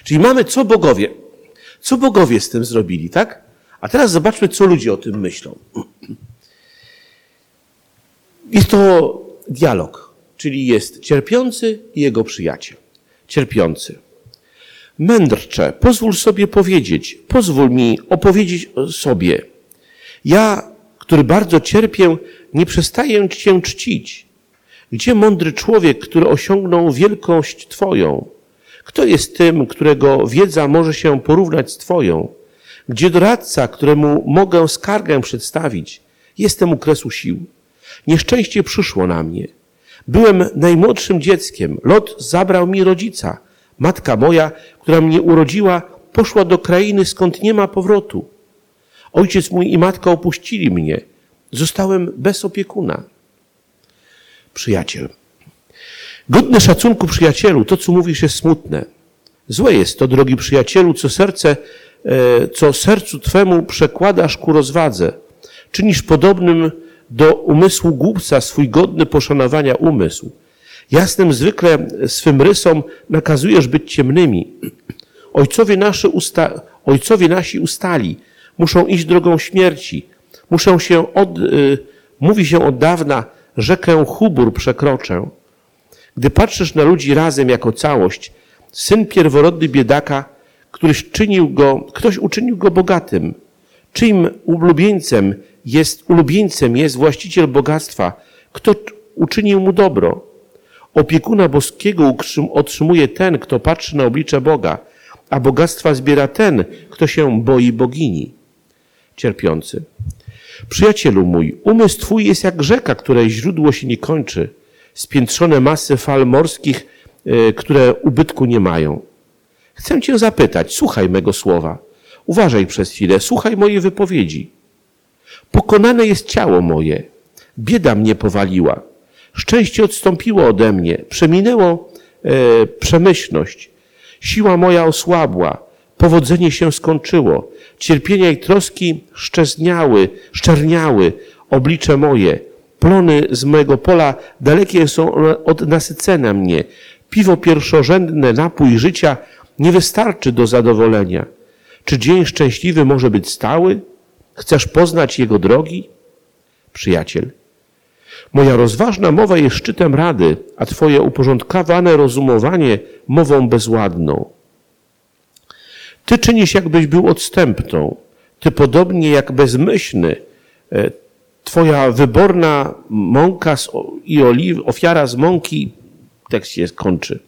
Czyli mamy co bogowie. Co bogowie z tym zrobili, tak? A teraz zobaczmy, co ludzie o tym myślą. (clears throat) Jest to dialog, czyli jest cierpiący i jego przyjaciel. Cierpiący. Mędrcze, pozwól sobie powiedzieć, pozwól mi opowiedzieć sobie. Ja, który bardzo cierpię, nie przestaję Cię czcić. Gdzie mądry człowiek, który osiągnął wielkość Twoją? Kto jest tym, którego wiedza może się porównać z Twoją? Gdzie doradca, któremu mogę skargę przedstawić? Jestem u kresu sił. Nieszczęście przyszło na mnie. Byłem najmłodszym dzieckiem. Lot zabrał mi rodzica. Matka moja, która mnie urodziła, poszła do krainy, skąd nie ma powrotu. Ojciec mój i matka opuścili mnie. Zostałem bez opiekuna. Przyjaciel. Godne szacunku, przyjacielu, to co mówisz jest smutne. Złe jest to, drogi przyjacielu, co serce, e, co sercu Twemu przekładasz ku rozwadze. Czynisz podobnym do umysłu głupca swój godny poszanowania umysł. Jasnym zwykle swym rysom nakazujesz być ciemnymi. Ojcowie, nasze usta, ojcowie nasi ustali, muszą iść drogą śmierci. Muszą się od, y, mówi się od dawna, rzekę Hubur przekroczę. Gdy patrzysz na ludzi razem jako całość, syn pierworodny biedaka, któryś czynił go, ktoś uczynił go bogatym, czyim ulubieńcem jest ulubieńcem, jest właściciel bogactwa. Kto uczynił mu dobro? Opiekuna boskiego otrzymuje ten, kto patrzy na oblicze Boga, a bogactwa zbiera ten, kto się boi bogini. Cierpiący. Przyjacielu mój, umysł twój jest jak rzeka, której źródło się nie kończy, spiętrzone masy fal morskich, e, które ubytku nie mają. Chcę cię zapytać, słuchaj mego słowa. Uważaj przez chwilę, słuchaj mojej wypowiedzi. Pokonane jest ciało moje. Bieda mnie powaliła. Szczęście odstąpiło ode mnie. Przeminęło e, przemyślność. Siła moja osłabła. Powodzenie się skończyło. Cierpienia i troski szczezniały, szczerniały oblicze moje. Plony z mojego pola dalekie są od nasycenia mnie. Piwo pierwszorzędne, napój życia nie wystarczy do zadowolenia. Czy dzień szczęśliwy może być stały? Chcesz poznać Jego drogi? Przyjaciel. Moja rozważna mowa jest szczytem rady, a Twoje uporządkowane rozumowanie mową bezładną. Ty czynisz, jakbyś był odstępną. Ty podobnie jak bezmyślny. E, twoja wyborna mąka i oliw, ofiara z mąki, tekst się kończy.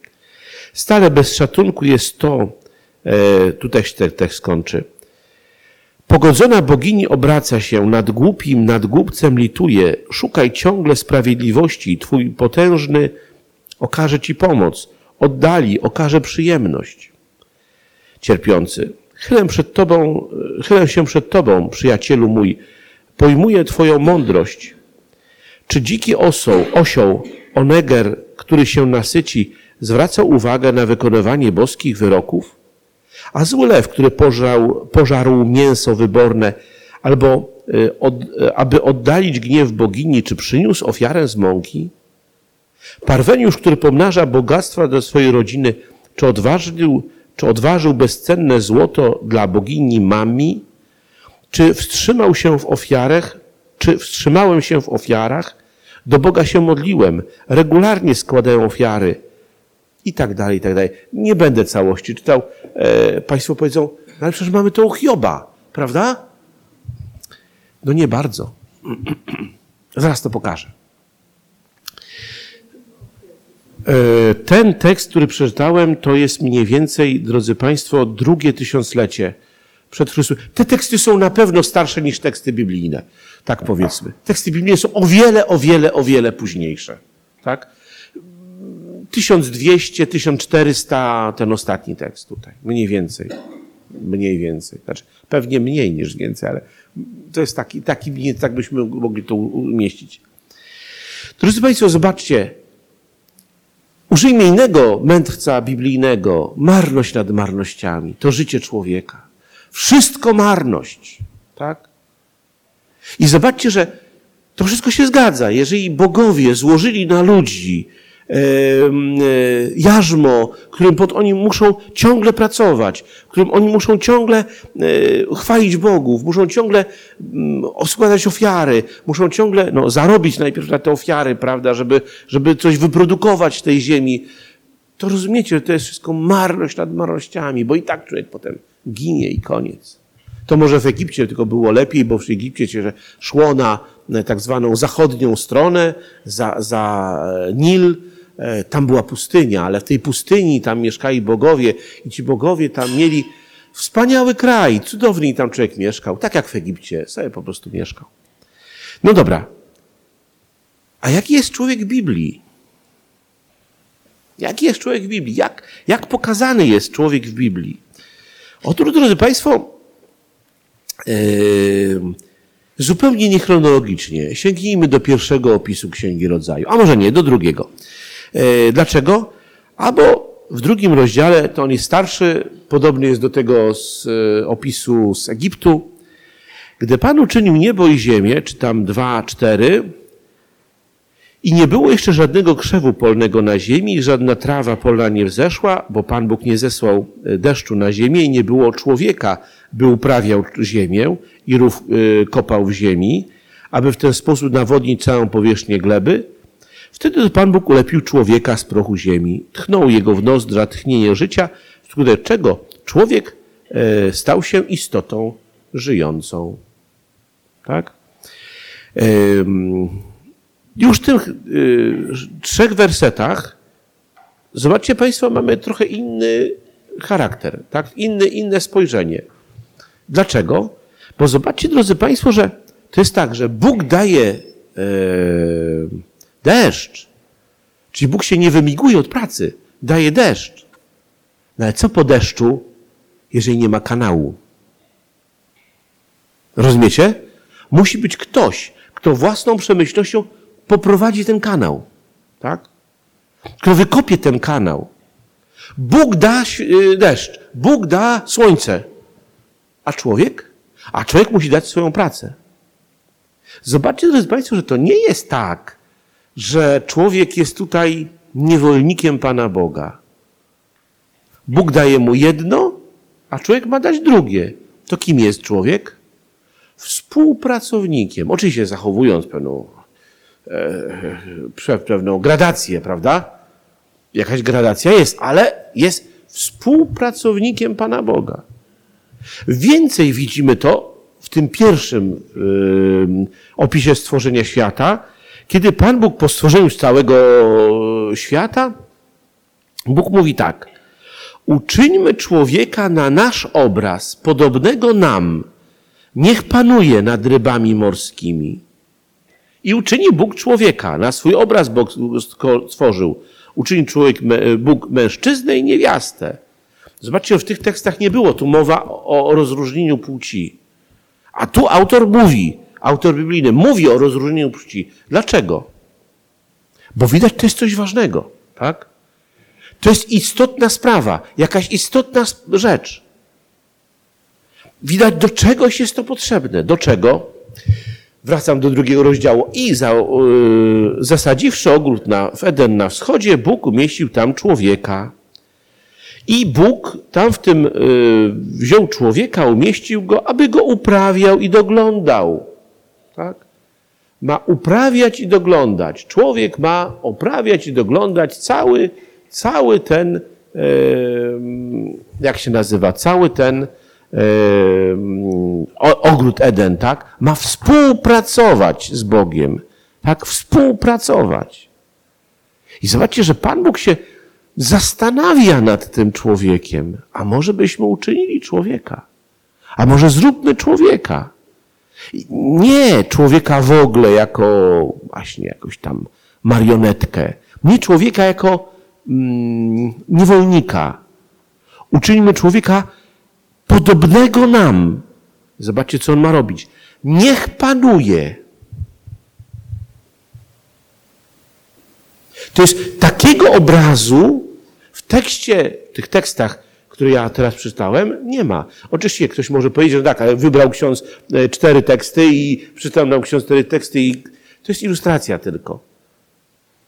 Stale bez szacunku jest to, e, tutaj się tekst kończy. Pogodzona bogini obraca się, nad głupim, nad głupcem lituje. Szukaj ciągle sprawiedliwości, twój potężny okaże ci pomoc. Oddali, okaże przyjemność. Cierpiący, chylę przed tobą, chylę się przed tobą, przyjacielu mój, pojmuję twoją mądrość. Czy dziki osioł, osioł, oneger, który się nasyci, zwraca uwagę na wykonywanie boskich wyroków? A zły lew, który pożarł, pożarł mięso wyborne, albo y, od, y, aby oddalić gniew bogini, czy przyniósł ofiarę z mąki? Parweniusz, który pomnaża bogactwa do swojej rodziny, czy odważył, czy odważył bezcenne złoto dla bogini Mami? Czy wstrzymał się w ofiarach? Czy wstrzymałem się w ofiarach? Do Boga się modliłem, regularnie składają ofiary i tak dalej, i tak dalej. Nie będę całości czytał. E, państwo powiedzą, no ale przecież mamy to u Hioba, prawda? No nie bardzo. (clears throat) Zaraz to pokażę. E, ten tekst, który przeczytałem, to jest mniej więcej, drodzy Państwo, drugie tysiąclecie przed Chrystusem. Te teksty są na pewno starsze niż teksty biblijne, tak powiedzmy. Teksty biblijne są o wiele, o wiele, o wiele późniejsze. Tak? 1200, 1400, ten ostatni tekst tutaj, mniej więcej. Mniej więcej. Znaczy, pewnie mniej niż więcej, ale to jest taki, taki tak byśmy mogli to umieścić. Drodzy Państwo, zobaczcie, użyjmy innego mędrca biblijnego, marność nad marnościami, to życie człowieka. Wszystko marność, tak? I zobaczcie, że to wszystko się zgadza. Jeżeli bogowie złożyli na ludzi jarzmo, którym pod oni muszą ciągle pracować, którym oni muszą ciągle e, chwalić Bogów, muszą ciągle składać ofiary, muszą ciągle no, zarobić najpierw na te ofiary, prawda, żeby, żeby coś wyprodukować w tej ziemi. To rozumiecie, że to jest wszystko marność nad marnościami, bo i tak człowiek potem ginie i koniec. To może w Egipcie tylko było lepiej, bo w Egipcie się szło na tak zwaną zachodnią stronę, za, za Nil, E, tam była pustynia, ale w tej pustyni tam mieszkali bogowie i ci bogowie tam mieli wspaniały kraj, cudowny tam człowiek mieszkał, tak jak w Egipcie, sobie po prostu mieszkał. No dobra. A jaki jest człowiek Biblii? Jaki jest człowiek w Biblii? Jak, jak pokazany jest człowiek w Biblii? Otóż, drodzy Państwo, yy, zupełnie niechronologicznie sięgnijmy do pierwszego opisu Księgi Rodzaju, a może nie, do drugiego. E, dlaczego? Albo w drugim rozdziale, to on jest starszy, podobny jest do tego z e, opisu z Egiptu. Gdy Pan uczynił niebo i ziemię, czy tam dwa, cztery, i nie było jeszcze żadnego krzewu polnego na ziemi, żadna trawa polna nie wzeszła, bo Pan Bóg nie zesłał e, deszczu na ziemię i nie było człowieka, by uprawiał ziemię i rów kopał w ziemi, aby w ten sposób nawodnić całą powierzchnię gleby. Wtedy Pan Bóg ulepił człowieka z prochu ziemi, tchnął jego w nozdrza tchnienie życia, wskutek czego człowiek e, stał się istotą żyjącą. Tak? Już w tych e, trzech wersetach, zobaczcie Państwo, mamy trochę inny charakter, tak? inne, inne spojrzenie. Dlaczego? Bo zobaczcie, drodzy Państwo, że to jest tak, że Bóg daje Deszcz. Czyli Bóg się nie wymiguje od pracy. Daje deszcz. No ale co po deszczu, jeżeli nie ma kanału? Rozumiecie? Musi być ktoś, kto własną przemyślnością poprowadzi ten kanał. Tak? Kto wykopie ten kanał. Bóg da y, deszcz, Bóg da słońce. A człowiek? A człowiek musi dać swoją pracę. Zobaczcie, drodzy Państwo, że to nie jest tak, że człowiek jest tutaj niewolnikiem Pana Boga. Bóg daje mu jedno, a człowiek ma dać drugie. To kim jest człowiek? Współpracownikiem. Oczywiście zachowując pewną, e, pewną gradację, prawda? Jakaś gradacja jest, ale jest współpracownikiem Pana Boga. Więcej widzimy to w tym pierwszym y, opisie stworzenia świata, kiedy Pan Bóg po stworzeniu całego świata, Bóg mówi tak. Uczyńmy człowieka na nasz obraz, podobnego nam. Niech panuje nad rybami morskimi. I uczyni Bóg człowieka. Na swój obraz Bóg stworzył. Uczyni człowiek, Bóg mężczyznę i niewiastę. Zobaczcie, w tych tekstach nie było tu mowa o rozróżnieniu płci. A tu autor mówi, autor biblijny mówi o rozróżnieniu płci. Dlaczego? Bo widać, to jest coś ważnego, tak? To jest istotna sprawa, jakaś istotna rzecz. Widać, do czegoś jest to potrzebne. Do czego? Wracam do drugiego rozdziału. I za, yy, zasadziwszy ogród na, w Eden na wschodzie, Bóg umieścił tam człowieka. I Bóg tam w tym yy, wziął człowieka, umieścił go, aby go uprawiał i doglądał. Tak? Ma uprawiać i doglądać. Człowiek ma uprawiać i doglądać cały, cały ten, jak się nazywa, cały ten ogród Eden, tak? Ma współpracować z Bogiem. Tak? Współpracować. I zobaczcie, że Pan Bóg się zastanawia nad tym człowiekiem. A może byśmy uczynili człowieka? A może zróbmy człowieka? Nie człowieka w ogóle jako właśnie jakąś tam marionetkę. Nie człowieka jako mm, niewolnika. Uczyńmy człowieka podobnego nam. Zobaczcie, co on ma robić. Niech panuje. To jest takiego obrazu w tekście, w tych tekstach, które ja teraz przeczytałem, nie ma. Oczywiście ktoś może powiedzieć, że tak, ale wybrał ksiądz e, cztery teksty i przeczytał nam ksiądz cztery teksty i to jest ilustracja tylko.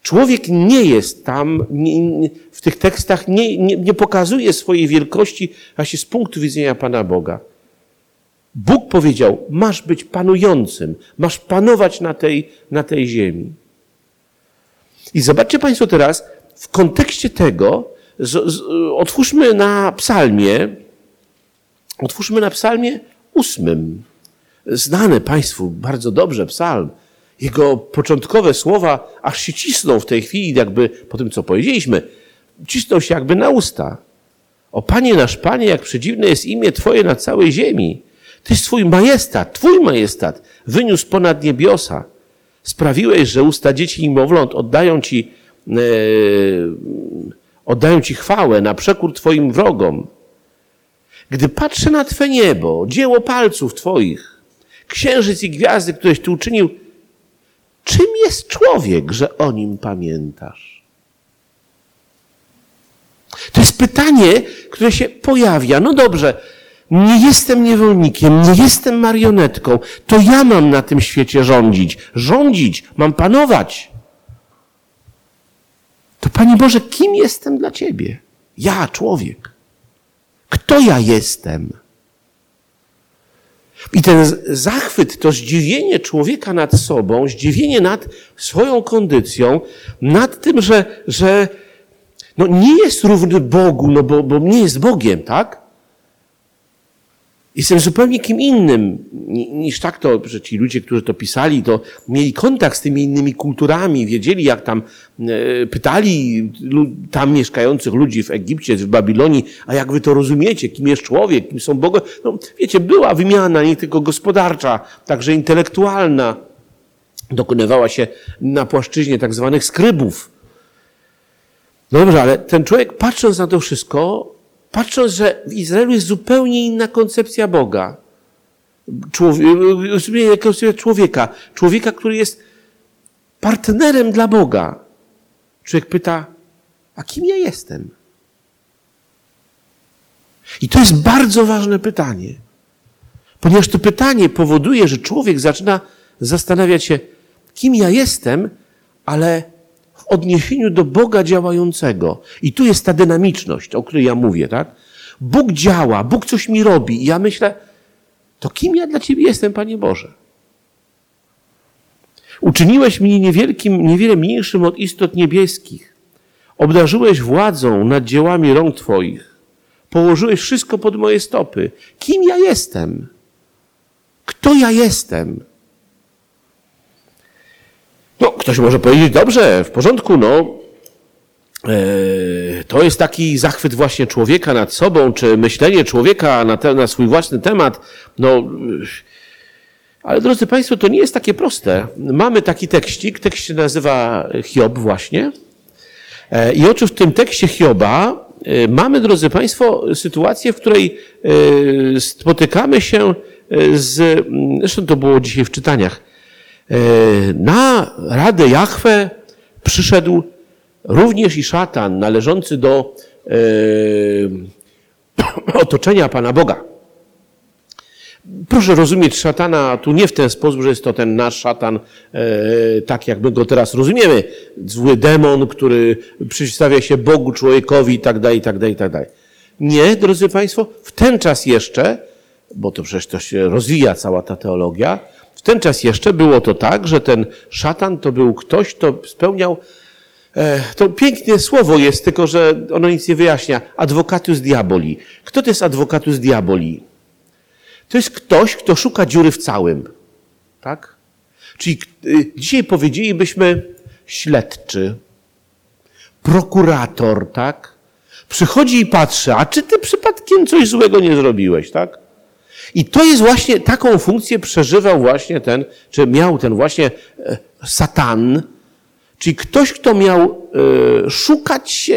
Człowiek nie jest tam, nie, w tych tekstach nie, nie, nie pokazuje swojej wielkości właśnie z punktu widzenia Pana Boga. Bóg powiedział, masz być panującym, masz panować na tej, na tej ziemi. I zobaczcie Państwo teraz, w kontekście tego, z, z, otwórzmy na psalmie, otwórzmy na psalmie ósmym. Znany Państwu bardzo dobrze psalm. Jego początkowe słowa aż się cisną w tej chwili, jakby po tym, co powiedzieliśmy, cisną się jakby na usta. O Panie nasz Panie, jak przedziwne jest imię Twoje na całej ziemi. Tyś Twój majestat, Twój majestat wyniósł ponad niebiosa. Sprawiłeś, że usta dzieci i niemowląt oddają Ci, e, oddają Ci chwałę na przekór Twoim wrogom. Gdy patrzę na Twe niebo, dzieło palców Twoich, księżyc i gwiazdy, któreś Tu uczynił, Czym jest człowiek, że o nim pamiętasz? To jest pytanie, które się pojawia. No dobrze, nie jestem niewolnikiem, nie jestem marionetką. To ja mam na tym świecie rządzić. Rządzić, mam panować. To Panie Boże, kim jestem dla Ciebie? Ja, człowiek. Kto ja jestem? I ten zachwyt, to zdziwienie człowieka nad sobą, zdziwienie nad swoją kondycją, nad tym, że, że no nie jest równy Bogu, no bo, bo nie jest Bogiem, tak? Jestem zupełnie kim innym niż tak to, że ci ludzie, którzy to pisali, to mieli kontakt z tymi innymi kulturami, wiedzieli jak tam, e, pytali tam mieszkających ludzi w Egipcie, w Babilonii, a jak wy to rozumiecie, kim jest człowiek, kim są bogowie. No wiecie, była wymiana nie tylko gospodarcza, także intelektualna. Dokonywała się na płaszczyźnie tak zwanych skrybów. No dobrze, ale ten człowiek patrząc na to wszystko, patrząc, że w Izraelu jest zupełnie inna koncepcja Boga. Koncepcja człowieka. Człowieka, który jest partnerem dla Boga. Człowiek pyta, a kim ja jestem? I to jest bardzo ważne pytanie. Ponieważ to pytanie powoduje, że człowiek zaczyna zastanawiać się, kim ja jestem, ale odniesieniu do Boga działającego. I tu jest ta dynamiczność, o której ja mówię, tak? Bóg działa, Bóg coś mi robi. I ja myślę, to kim ja dla Ciebie jestem, Panie Boże? Uczyniłeś mnie niewielkim, niewiele mniejszym od istot niebieskich. Obdarzyłeś władzą nad dziełami rąk Twoich. Położyłeś wszystko pod moje stopy. Kim ja jestem? Kto ja jestem? No, ktoś może powiedzieć, dobrze, w porządku, no, e, to jest taki zachwyt właśnie człowieka nad sobą, czy myślenie człowieka na, te, na swój własny temat. No, ale drodzy Państwo, to nie jest takie proste. Mamy taki tekścik, tekst się nazywa Hiob właśnie. E, I oczy w tym tekście Hioba e, mamy, drodzy Państwo, sytuację, w której spotykamy się z, zresztą to było dzisiaj w czytaniach, na Radę Jachwę przyszedł również i szatan należący do (coughs) otoczenia Pana Boga. Proszę rozumieć szatana tu nie w ten sposób, że jest to ten nasz szatan, e, tak jak my go teraz rozumiemy. Zły demon, który przeciwstawia się Bogu, człowiekowi i tak dalej, i tak dalej, i tak dalej. Nie, drodzy Państwo, w ten czas jeszcze, bo to przecież to się rozwija cała ta teologia, ten czas jeszcze było to tak, że ten szatan to był ktoś, kto spełniał e, to piękne słowo jest, tylko że ono nic nie wyjaśnia. Advocatus diaboli. Kto to jest advocatus diaboli? To jest ktoś, kto szuka dziury w całym. Tak? Czyli y, dzisiaj powiedzielibyśmy śledczy, prokurator, tak? Przychodzi i patrzy, a czy ty przypadkiem coś złego nie zrobiłeś, tak? I to jest właśnie, taką funkcję przeżywał właśnie ten, czy miał ten właśnie e, satan, czyli ktoś, kto miał e, szukać,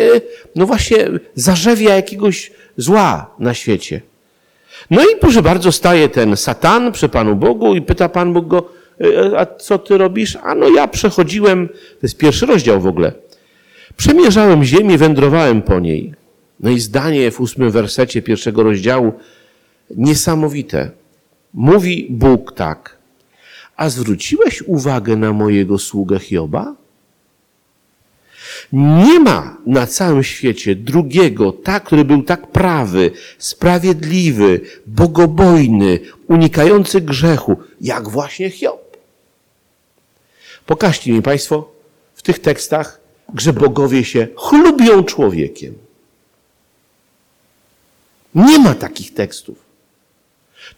no właśnie, zarzewia jakiegoś zła na świecie. No i proszę bardzo, staje ten satan przy Panu Bogu i pyta Pan Bóg go, e, a co ty robisz? A no ja przechodziłem, to jest pierwszy rozdział w ogóle, przemierzałem ziemię, wędrowałem po niej. No i zdanie w ósmym wersecie pierwszego rozdziału, niesamowite. Mówi Bóg tak, a zwróciłeś uwagę na mojego sługę Hioba? Nie ma na całym świecie drugiego, tak, który był tak prawy, sprawiedliwy, bogobojny, unikający grzechu, jak właśnie Hiob. Pokażcie mi Państwo w tych tekstach, że bogowie się chlubią człowiekiem. Nie ma takich tekstów.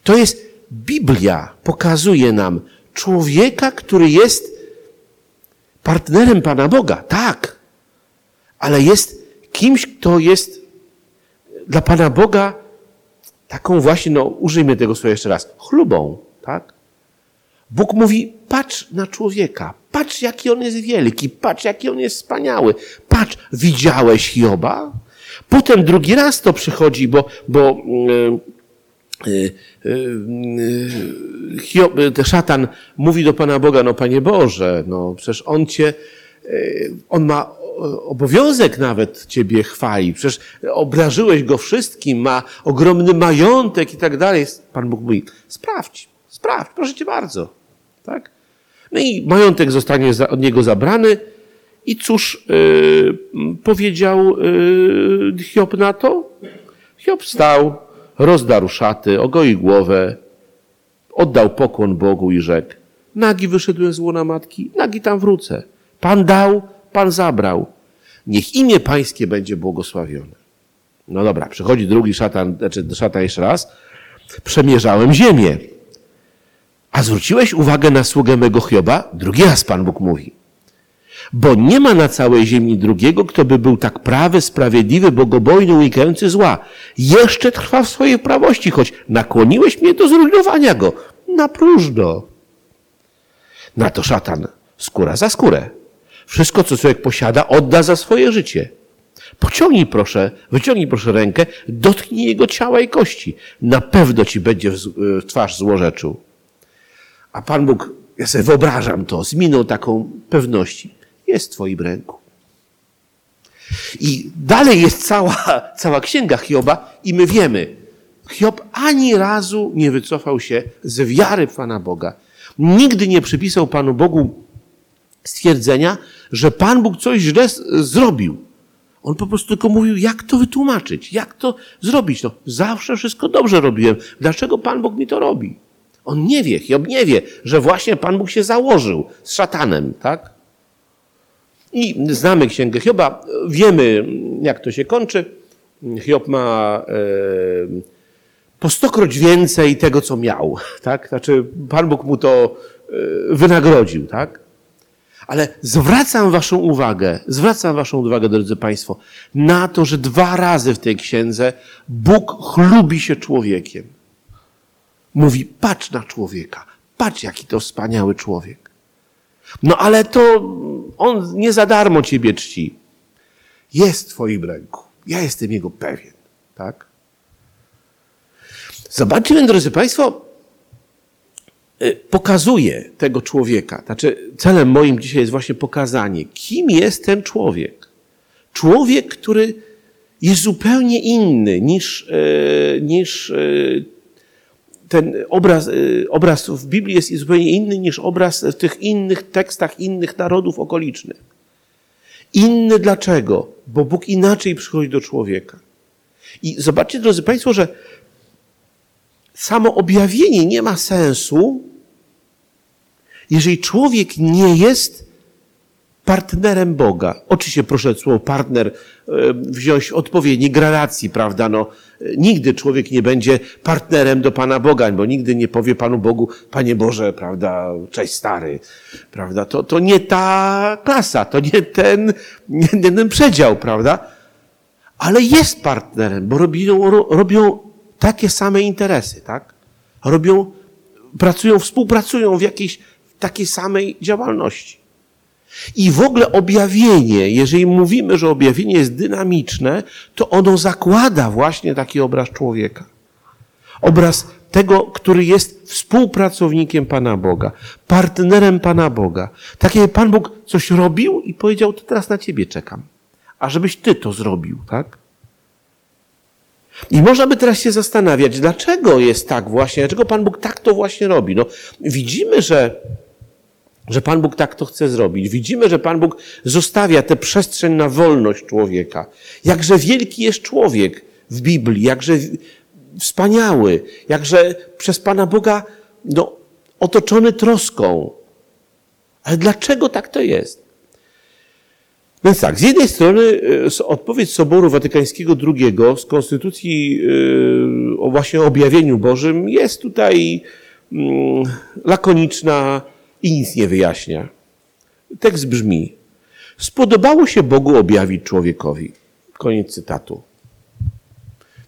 To jest Biblia, pokazuje nam człowieka, który jest partnerem Pana Boga. Tak, ale jest kimś, kto jest dla Pana Boga taką właśnie, no użyjmy tego słowa jeszcze raz, chlubą, tak? Bóg mówi, patrz na człowieka, patrz jaki on jest wielki, patrz jaki on jest wspaniały, patrz, widziałeś Hioba? Potem drugi raz to przychodzi, bo, bo yy, Hiob, szatan mówi do Pana Boga, no Panie Boże, no przecież on cię, on ma obowiązek nawet Ciebie chwali. Przecież obrażyłeś go wszystkim, ma ogromny majątek i tak dalej. Pan Bóg mówi, sprawdź, sprawdź, proszę Cię bardzo. Tak? No i majątek zostanie od niego zabrany. I cóż yy, powiedział yy, Hiob na to? Hiob wstał, rozdarł szaty, ogoi głowę, oddał pokłon Bogu i rzekł, nagi wyszedłem z łona matki, nagi tam wrócę. Pan dał, Pan zabrał. Niech imię Pańskie będzie błogosławione. No dobra, przychodzi drugi szatan, znaczy szatan jeszcze raz. Przemierzałem ziemię. A zwróciłeś uwagę na sługę mego Hioba? Drugi raz Pan Bóg mówi. Bo nie ma na całej ziemi drugiego, kto by był tak prawy, sprawiedliwy, bogobojny, unikający zła. Jeszcze trwa w swojej prawości, choć nakłoniłeś mnie do zrujnowania go. Na próżno. Na to szatan skóra za skórę. Wszystko, co człowiek posiada, odda za swoje życie. Pociągnij proszę, wyciągnij proszę rękę, dotknij jego ciała i kości. Na pewno ci będzie w twarz złorzeczył. A Pan Bóg, ja sobie wyobrażam to, z miną taką pewności, jest w twoim ręku. I dalej jest cała, cała księga Hioba i my wiemy, Hiob ani razu nie wycofał się z wiary Pana Boga. Nigdy nie przypisał Panu Bogu stwierdzenia, że Pan Bóg coś źle zrobił. On po prostu tylko mówił, jak to wytłumaczyć, jak to zrobić. No, zawsze wszystko dobrze robiłem. Dlaczego Pan Bóg mi to robi? On nie wie, Hiob nie wie, że właśnie Pan Bóg się założył z szatanem, tak? I znamy księgę Hioba, wiemy, jak to się kończy. Hiob ma e, po stokroć więcej tego, co miał, tak? Znaczy, Pan Bóg mu to e, wynagrodził, tak? Ale zwracam Waszą uwagę, zwracam Waszą uwagę, drodzy Państwo, na to, że dwa razy w tej księdze Bóg chlubi się człowiekiem. Mówi, patrz na człowieka, patrz jaki to wspaniały człowiek. No ale to on nie za darmo Ciebie czci. Jest w Twoim ręku. Ja jestem jego pewien, tak? Zobaczcie, drodzy Państwo, y, pokazuje tego człowieka. Znaczy, celem moim dzisiaj jest właśnie pokazanie, kim jest ten człowiek. Człowiek, który jest zupełnie inny niż, e, niż e, ten obraz, e, obraz w Biblii jest zupełnie inny niż obraz w tych innych tekstach innych narodów okolicznych. Inny dlaczego? Bo Bóg inaczej przychodzi do człowieka. I zobaczcie, drodzy Państwo, że samo objawienie nie ma sensu, jeżeli człowiek nie jest partnerem Boga. Oczywiście proszę słowo partner e, wziąć odpowiedniej gradacji, prawda? No, e, nigdy człowiek nie będzie partnerem do Pana Boga, bo nigdy nie powie Panu Bogu, Panie Boże, prawda, cześć stary, prawda? To, to nie ta klasa, to nie ten, nie ten przedział, prawda? Ale jest partnerem, bo robią, robią takie same interesy, tak? Robią, pracują, współpracują w jakiejś takiej samej działalności. I w ogóle objawienie, jeżeli mówimy, że objawienie jest dynamiczne, to ono zakłada właśnie taki obraz człowieka. Obraz tego, który jest współpracownikiem Pana Boga, partnerem Pana Boga. Takie Pan Bóg coś robił i powiedział, to teraz na Ciebie czekam. A żebyś Ty to zrobił, tak? I można by teraz się zastanawiać, dlaczego jest tak właśnie, dlaczego Pan Bóg tak to właśnie robi. No, widzimy, że że Pan Bóg tak to chce zrobić. Widzimy, że Pan Bóg zostawia tę przestrzeń na wolność człowieka. Jakże wielki jest człowiek w Biblii, jakże wspaniały, jakże przez Pana Boga no, otoczony troską. Ale dlaczego tak to jest? Więc tak, z jednej strony e, odpowiedź Soboru Watykańskiego II z Konstytucji e, o właśnie objawieniu Bożym jest tutaj mm, lakoniczna, i nic nie wyjaśnia. Tekst brzmi: Spodobało się Bogu objawić człowiekowi. Koniec cytatu.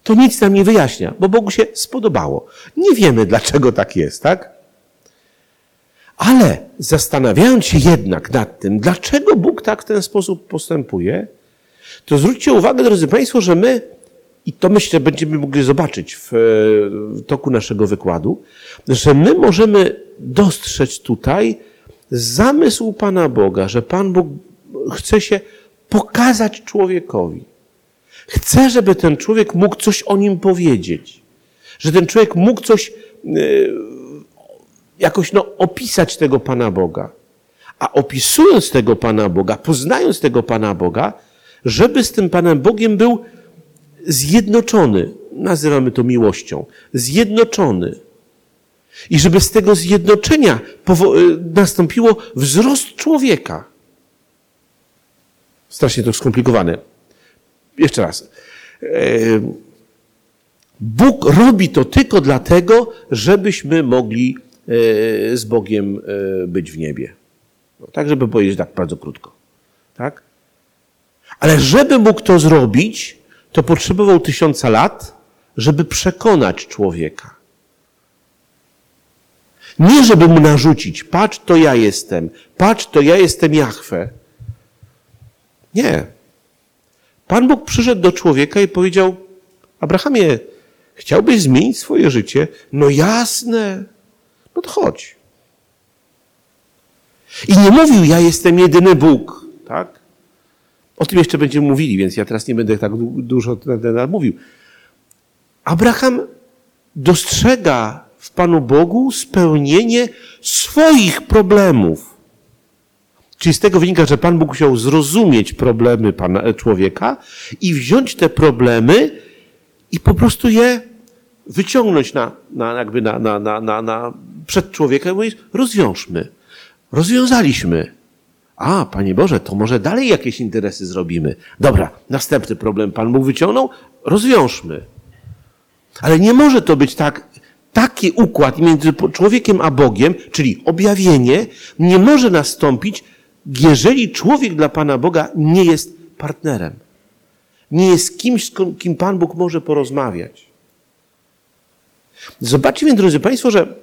To nic nam nie wyjaśnia, bo Bogu się spodobało. Nie wiemy, dlaczego tak jest, tak? Ale zastanawiając się jednak nad tym, dlaczego Bóg tak w ten sposób postępuje, to zwróćcie uwagę, drodzy Państwo, że my, i to myślę, będziemy mogli zobaczyć w, w toku naszego wykładu, że my możemy dostrzec tutaj zamysł Pana Boga, że Pan Bóg chce się pokazać człowiekowi. Chce, żeby ten człowiek mógł coś o nim powiedzieć. Że ten człowiek mógł coś yy, jakoś no, opisać tego Pana Boga. A opisując tego Pana Boga, poznając tego Pana Boga, żeby z tym Panem Bogiem był zjednoczony. Nazywamy to miłością. Zjednoczony. I żeby z tego zjednoczenia y, nastąpiło wzrost człowieka. Strasznie to skomplikowane. Jeszcze raz. E, Bóg robi to tylko dlatego, żebyśmy mogli e, z Bogiem być w niebie. No, tak, żeby powiedzieć tak bardzo krótko. Tak? Ale żeby mógł to zrobić, to potrzebował tysiąca lat, żeby przekonać człowieka. Nie, żeby mu narzucić, patrz, to ja jestem, patrz, to ja jestem Jachwę. Nie. Pan Bóg przyszedł do człowieka i powiedział, Abrahamie, chciałbyś zmienić swoje życie? No jasne. No to chodź. I nie mówił, ja jestem jedyny Bóg, tak? O tym jeszcze będziemy mówili, więc ja teraz nie będę tak dużo na ten mówił. Abraham dostrzega w Panu Bogu spełnienie swoich problemów. Czyli z tego wynika, że Pan Bóg chciał zrozumieć problemy pana, człowieka i wziąć te problemy i po prostu je wyciągnąć na, na, jakby na, na, na, na, na przed człowieka i mówić, rozwiążmy. Rozwiązaliśmy. A, Panie Boże, to może dalej jakieś interesy zrobimy. Dobra, następny problem Pan Bóg wyciągnął, rozwiążmy. Ale nie może to być tak, taki układ między człowiekiem a Bogiem, czyli objawienie, nie może nastąpić, jeżeli człowiek dla Pana Boga nie jest partnerem. Nie jest kimś, z kim Pan Bóg może porozmawiać. Zobaczcie więc, drodzy Państwo, że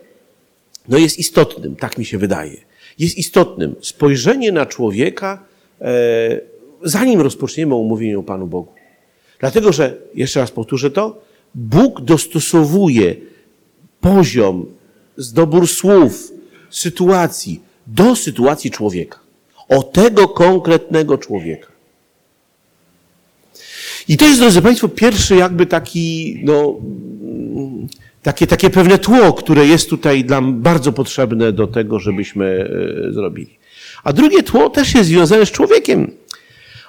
no jest istotnym, tak mi się wydaje, jest istotnym spojrzenie na człowieka, e, zanim rozpoczniemy o mówieniu o Panu Bogu. Dlatego, że, jeszcze raz powtórzę to, Bóg dostosowuje poziom, zdobór słów, sytuacji do sytuacji człowieka. O tego konkretnego człowieka. I to jest, drodzy Państwo, pierwszy jakby taki, no, takie, takie pewne tło, które jest tutaj nam bardzo potrzebne do tego, żebyśmy e, zrobili. A drugie tło też jest związane z człowiekiem.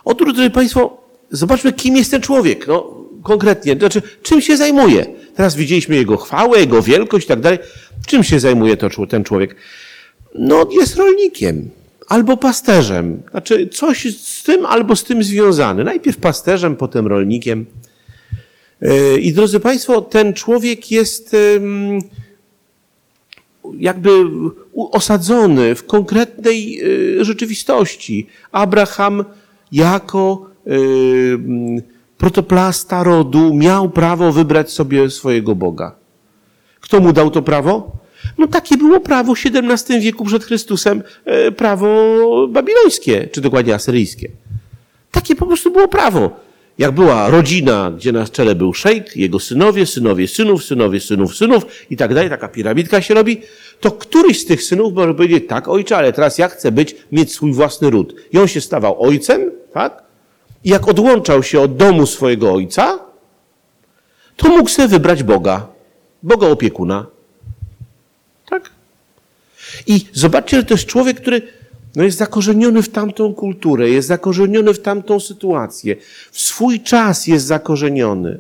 Otóż, drodzy Państwo, zobaczmy, kim jest ten człowiek. No, konkretnie, znaczy, czym się zajmuje. Teraz widzieliśmy jego chwałę, jego wielkość i tak dalej. Czym się zajmuje to, ten człowiek? No, jest rolnikiem albo pasterzem. Znaczy, coś z tym albo z tym związany. Najpierw pasterzem, potem rolnikiem. E, I drodzy Państwo, ten człowiek jest jakby osadzony w konkretnej e, rzeczywistości. Abraham jako e, protoplasta rodu miał prawo wybrać sobie swojego Boga. Kto mu dał to prawo? No takie było prawo w XVII wieku przed Chrystusem, prawo babilońskie, czy dokładnie asyryjskie. Takie po prostu było prawo jak była rodzina, gdzie na czele był szejk, jego synowie, synowie synów, synowie synów synów i tak dalej, taka piramidka się robi, to któryś z tych synów może powiedzieć, tak ojcze, ale teraz ja chcę być, mieć swój własny ród. I on się stawał ojcem, tak? I jak odłączał się od domu swojego ojca, to mógł sobie wybrać Boga, Boga opiekuna. Tak? I zobaczcie, że to jest człowiek, który no jest zakorzeniony w tamtą kulturę, jest zakorzeniony w tamtą sytuację, w swój czas jest zakorzeniony.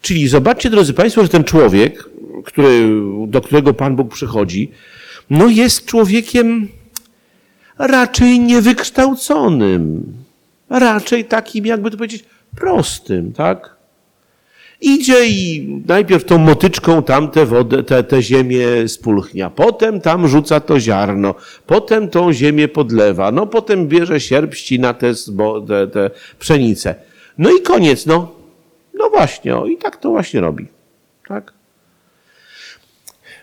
Czyli zobaczcie, drodzy Państwo, że ten człowiek, który, do którego Pan Bóg przychodzi, no jest człowiekiem raczej niewykształconym, raczej takim, jakby to powiedzieć, prostym, tak? Idzie i najpierw tą motyczką tam tę wodę, tę, tę ziemię spulchnia, potem tam rzuca to ziarno, potem tą ziemię podlewa, no potem bierze sierp, ścina te, te, te pszenice. No i koniec, no. No właśnie, o, i tak to właśnie robi. Tak?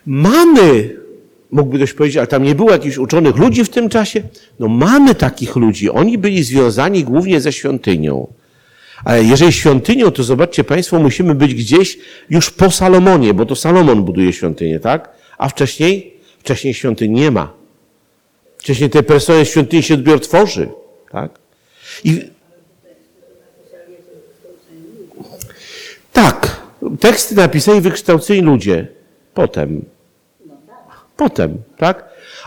Mamy, mógłby ktoś powiedzieć, ale tam nie było jakichś uczonych ludzi w tym czasie? No mamy takich ludzi. Oni byli związani głównie ze świątynią. Ale jeżeli świątynią, to zobaczcie Państwo, musimy być gdzieś już po Salomonie, bo to Salomon buduje świątynię, tak? A wcześniej? Wcześniej świątyni nie ma. Wcześniej tej personalnej świątyni się odbiór tworzy, tak? I... Tak. Teksty napisali wykształceni ludzie. Potem. Potem, tak?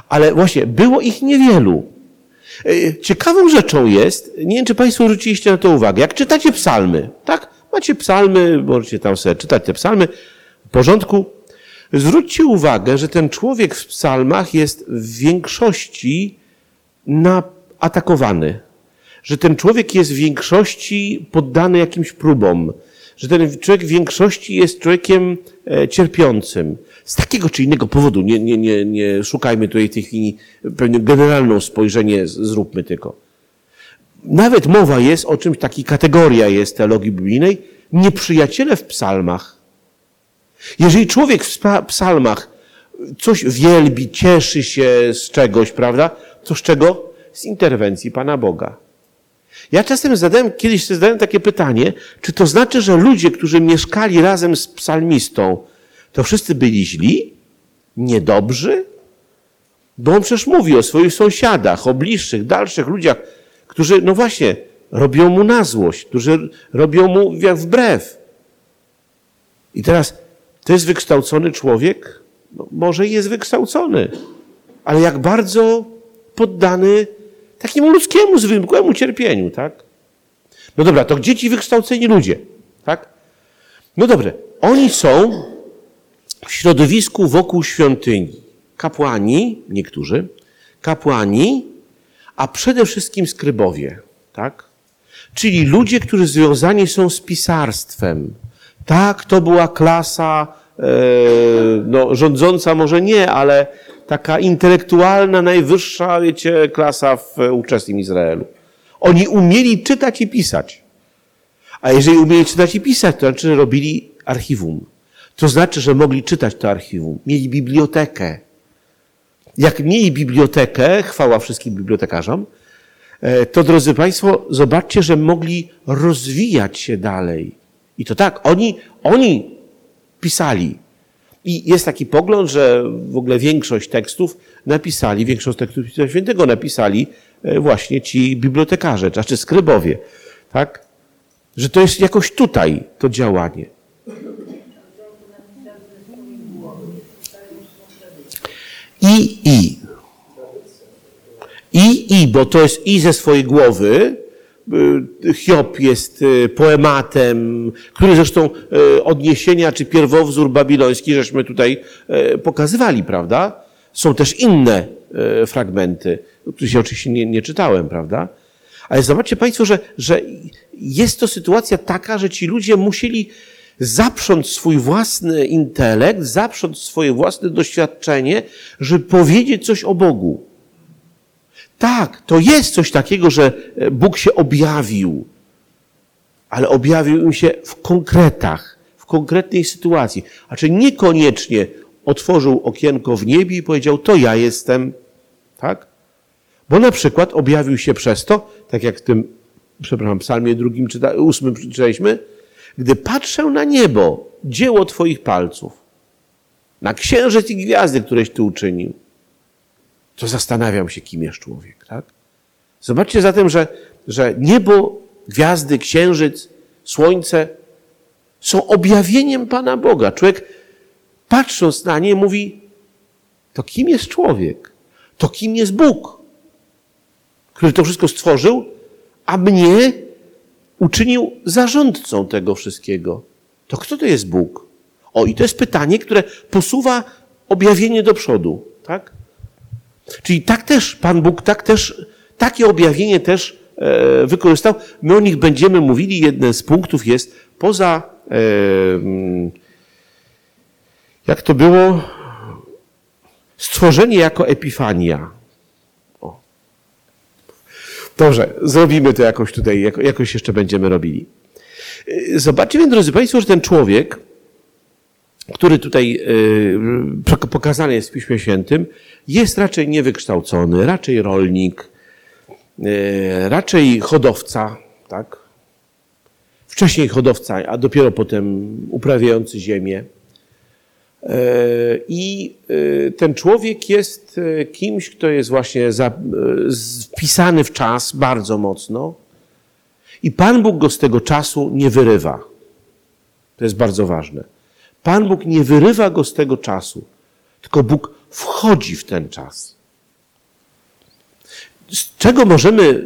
Ale właśnie, było ich niewielu. E, ciekawą rzeczą jest, nie wiem, czy Państwo zwróciliście na to uwagę, jak czytacie psalmy, tak? Macie psalmy, możecie tam sobie czytać te psalmy w porządku. Zwróćcie uwagę, że ten człowiek w psalmach jest w większości atakowany. Że ten człowiek jest w większości poddany jakimś próbom. Że ten człowiek w większości jest człowiekiem e, cierpiącym z takiego czy innego powodu, nie, nie, nie, nie szukajmy tutaj w tej chwili pewnie generalną spojrzenie, zróbmy tylko. Nawet mowa jest o czymś, taki kategoria jest teologii biblijnej, nieprzyjaciele w psalmach. Jeżeli człowiek w psalmach coś wielbi, cieszy się z czegoś, prawda, to z czego? Z interwencji Pana Boga. Ja czasem zadałem, kiedyś zadałem takie pytanie, czy to znaczy, że ludzie, którzy mieszkali razem z psalmistą, to wszyscy byli źli, niedobrzy? Bo on przecież mówi o swoich sąsiadach, o bliższych, dalszych ludziach, którzy, no właśnie, robią mu na złość, którzy robią mu jak wbrew. I teraz, to jest wykształcony człowiek? No, może jest wykształcony, ale jak bardzo poddany takiemu ludzkiemu, zwykłemu cierpieniu, tak? No dobra, to gdzie ci wykształceni ludzie, tak? No dobrze, oni są w środowisku wokół świątyni. Kapłani, niektórzy, kapłani, a przede wszystkim skrybowie, tak? Czyli ludzie, którzy związani są z pisarstwem. Tak, to była klasa, e, no, rządząca może nie, ale taka intelektualna, najwyższa, wiecie, klasa w ówczesnym Izraelu. Oni umieli czytać i pisać. A jeżeli umieli czytać i pisać, to znaczy robili archiwum. To znaczy, że mogli czytać to archiwum, mieli bibliotekę. Jak mieli bibliotekę, chwała wszystkim bibliotekarzom, e, to drodzy Państwo, zobaczcie, że mogli rozwijać się dalej. I to tak, oni, oni pisali. I jest taki pogląd, że w ogóle większość tekstów napisali, większość tekstów Pisma Świętego napisali e, właśnie ci bibliotekarze, znaczy skrybowie, tak? Że to jest jakoś tutaj to działanie. I, i. I, i, bo to jest i ze swojej głowy. Y, Hiob jest y, poematem, który zresztą y, odniesienia czy pierwowzór babiloński, żeśmy tutaj pokazywali, prawda? Są też inne fragmenty, których się oczywiście nie, nie czytałem, prawda? Ale zobaczcie Państwo, że, że jest to sytuacja taka, że ci ludzie musieli zaprząc swój własny intelekt, zaprząc swoje własne doświadczenie, żeby powiedzieć coś o Bogu. Tak, to jest coś takiego, że Bóg się objawił, ale objawił im się w konkretach, w konkretnej sytuacji. A czy niekoniecznie otworzył okienko w niebie i powiedział, to ja jestem, tak? Bo na przykład objawił się przez to, tak jak w tym, przepraszam, psalmie drugim, czyta, ósmym czytaliśmy, gdy patrzę na niebo, dzieło Twoich palców, na księżyc i gwiazdy, któreś Ty uczynił, to zastanawiam się, kim jest człowiek, tak? Zobaczcie zatem, że, że niebo, gwiazdy, księżyc, słońce są objawieniem Pana Boga. Człowiek patrząc na nie mówi, to kim jest człowiek? To kim jest Bóg, który to wszystko stworzył, a mnie uczynił zarządcą tego wszystkiego. To kto to jest Bóg? O, i to jest pytanie, które posuwa objawienie do przodu, tak? Czyli tak też Pan Bóg, tak też, takie objawienie też e, wykorzystał. My o nich będziemy mówili. Jeden z punktów jest poza, e, mm, jak to było, stworzenie jako epifania. O. Dobrze, zrobimy to jakoś tutaj, jakoś jeszcze będziemy robili. E, zobaczcie więc, drodzy Państwo, że ten człowiek, który tutaj e, pokazany jest w Piśmie Świętym, jest raczej niewykształcony, raczej rolnik, e, raczej hodowca, tak? Wcześniej hodowca, a dopiero potem uprawiający ziemię. E, I ten człowiek jest kimś, kto jest właśnie wpisany w czas bardzo mocno. I Pan Bóg go z tego czasu nie wyrywa. To jest bardzo ważne. Pan Bóg nie wyrywa go z tego czasu, tylko Bóg wchodzi w ten czas. Z czego możemy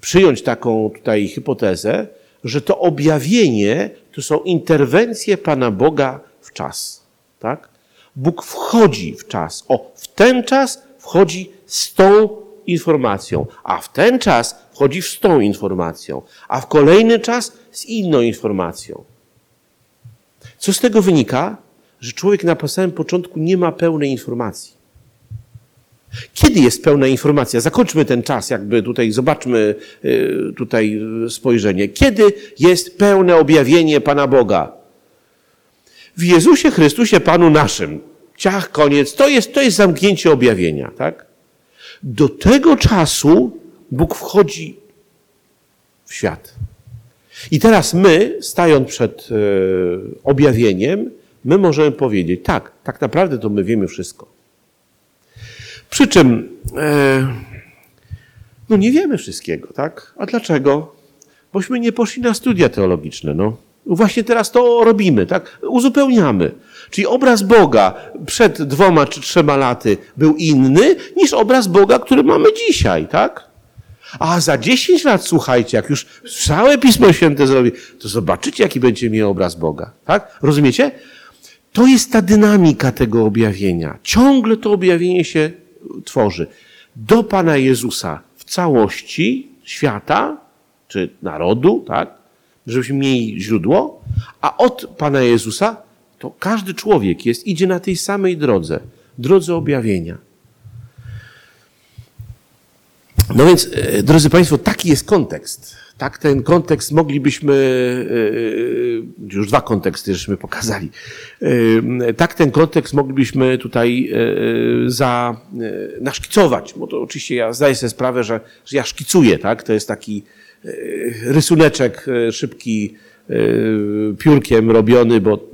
przyjąć taką tutaj hipotezę, że to objawienie to są interwencje Pana Boga w czas. Tak? Bóg wchodzi w czas. O, w ten czas wchodzi z tą informacją, a w ten czas wchodzi z tą informacją, a w kolejny czas z inną informacją. Co z tego wynika? Że człowiek na samym początku nie ma pełnej informacji. Kiedy jest pełna informacja? Zakończmy ten czas, jakby tutaj, zobaczmy y, tutaj spojrzenie. Kiedy jest pełne objawienie Pana Boga? W Jezusie Chrystusie, Panu naszym. Ciach, koniec. To jest, to jest zamknięcie objawienia, tak? Do tego czasu Bóg wchodzi w świat. I teraz my, stając przed e, objawieniem, my możemy powiedzieć, tak, tak naprawdę to my wiemy wszystko. Przy czym, e, no nie wiemy wszystkiego, tak? A dlaczego? Bośmy nie poszli na studia teologiczne, no. Właśnie teraz to robimy, tak? Uzupełniamy. Czyli obraz Boga przed dwoma czy trzema laty był inny niż obraz Boga, który mamy dzisiaj, tak? A za 10 lat, słuchajcie, jak już całe Pismo Święte zrobi, to zobaczycie, jaki będzie miał obraz Boga. Tak? Rozumiecie? To jest ta dynamika tego objawienia. Ciągle to objawienie się tworzy. Do Pana Jezusa w całości świata, czy narodu, tak? Żebyśmy mieli źródło, a od Pana Jezusa to każdy człowiek jest, idzie na tej samej drodze, drodze objawienia. No więc, e, drodzy Państwo, taki jest kontekst. Tak, ten kontekst moglibyśmy, e, już dwa konteksty żeśmy pokazali, e, tak ten kontekst moglibyśmy tutaj za, naszkicować, bo to oczywiście ja zdaję sobie sprawę, że, że ja szkicuję, tak, to jest taki rysuneczek szybki, piórkiem robiony, bo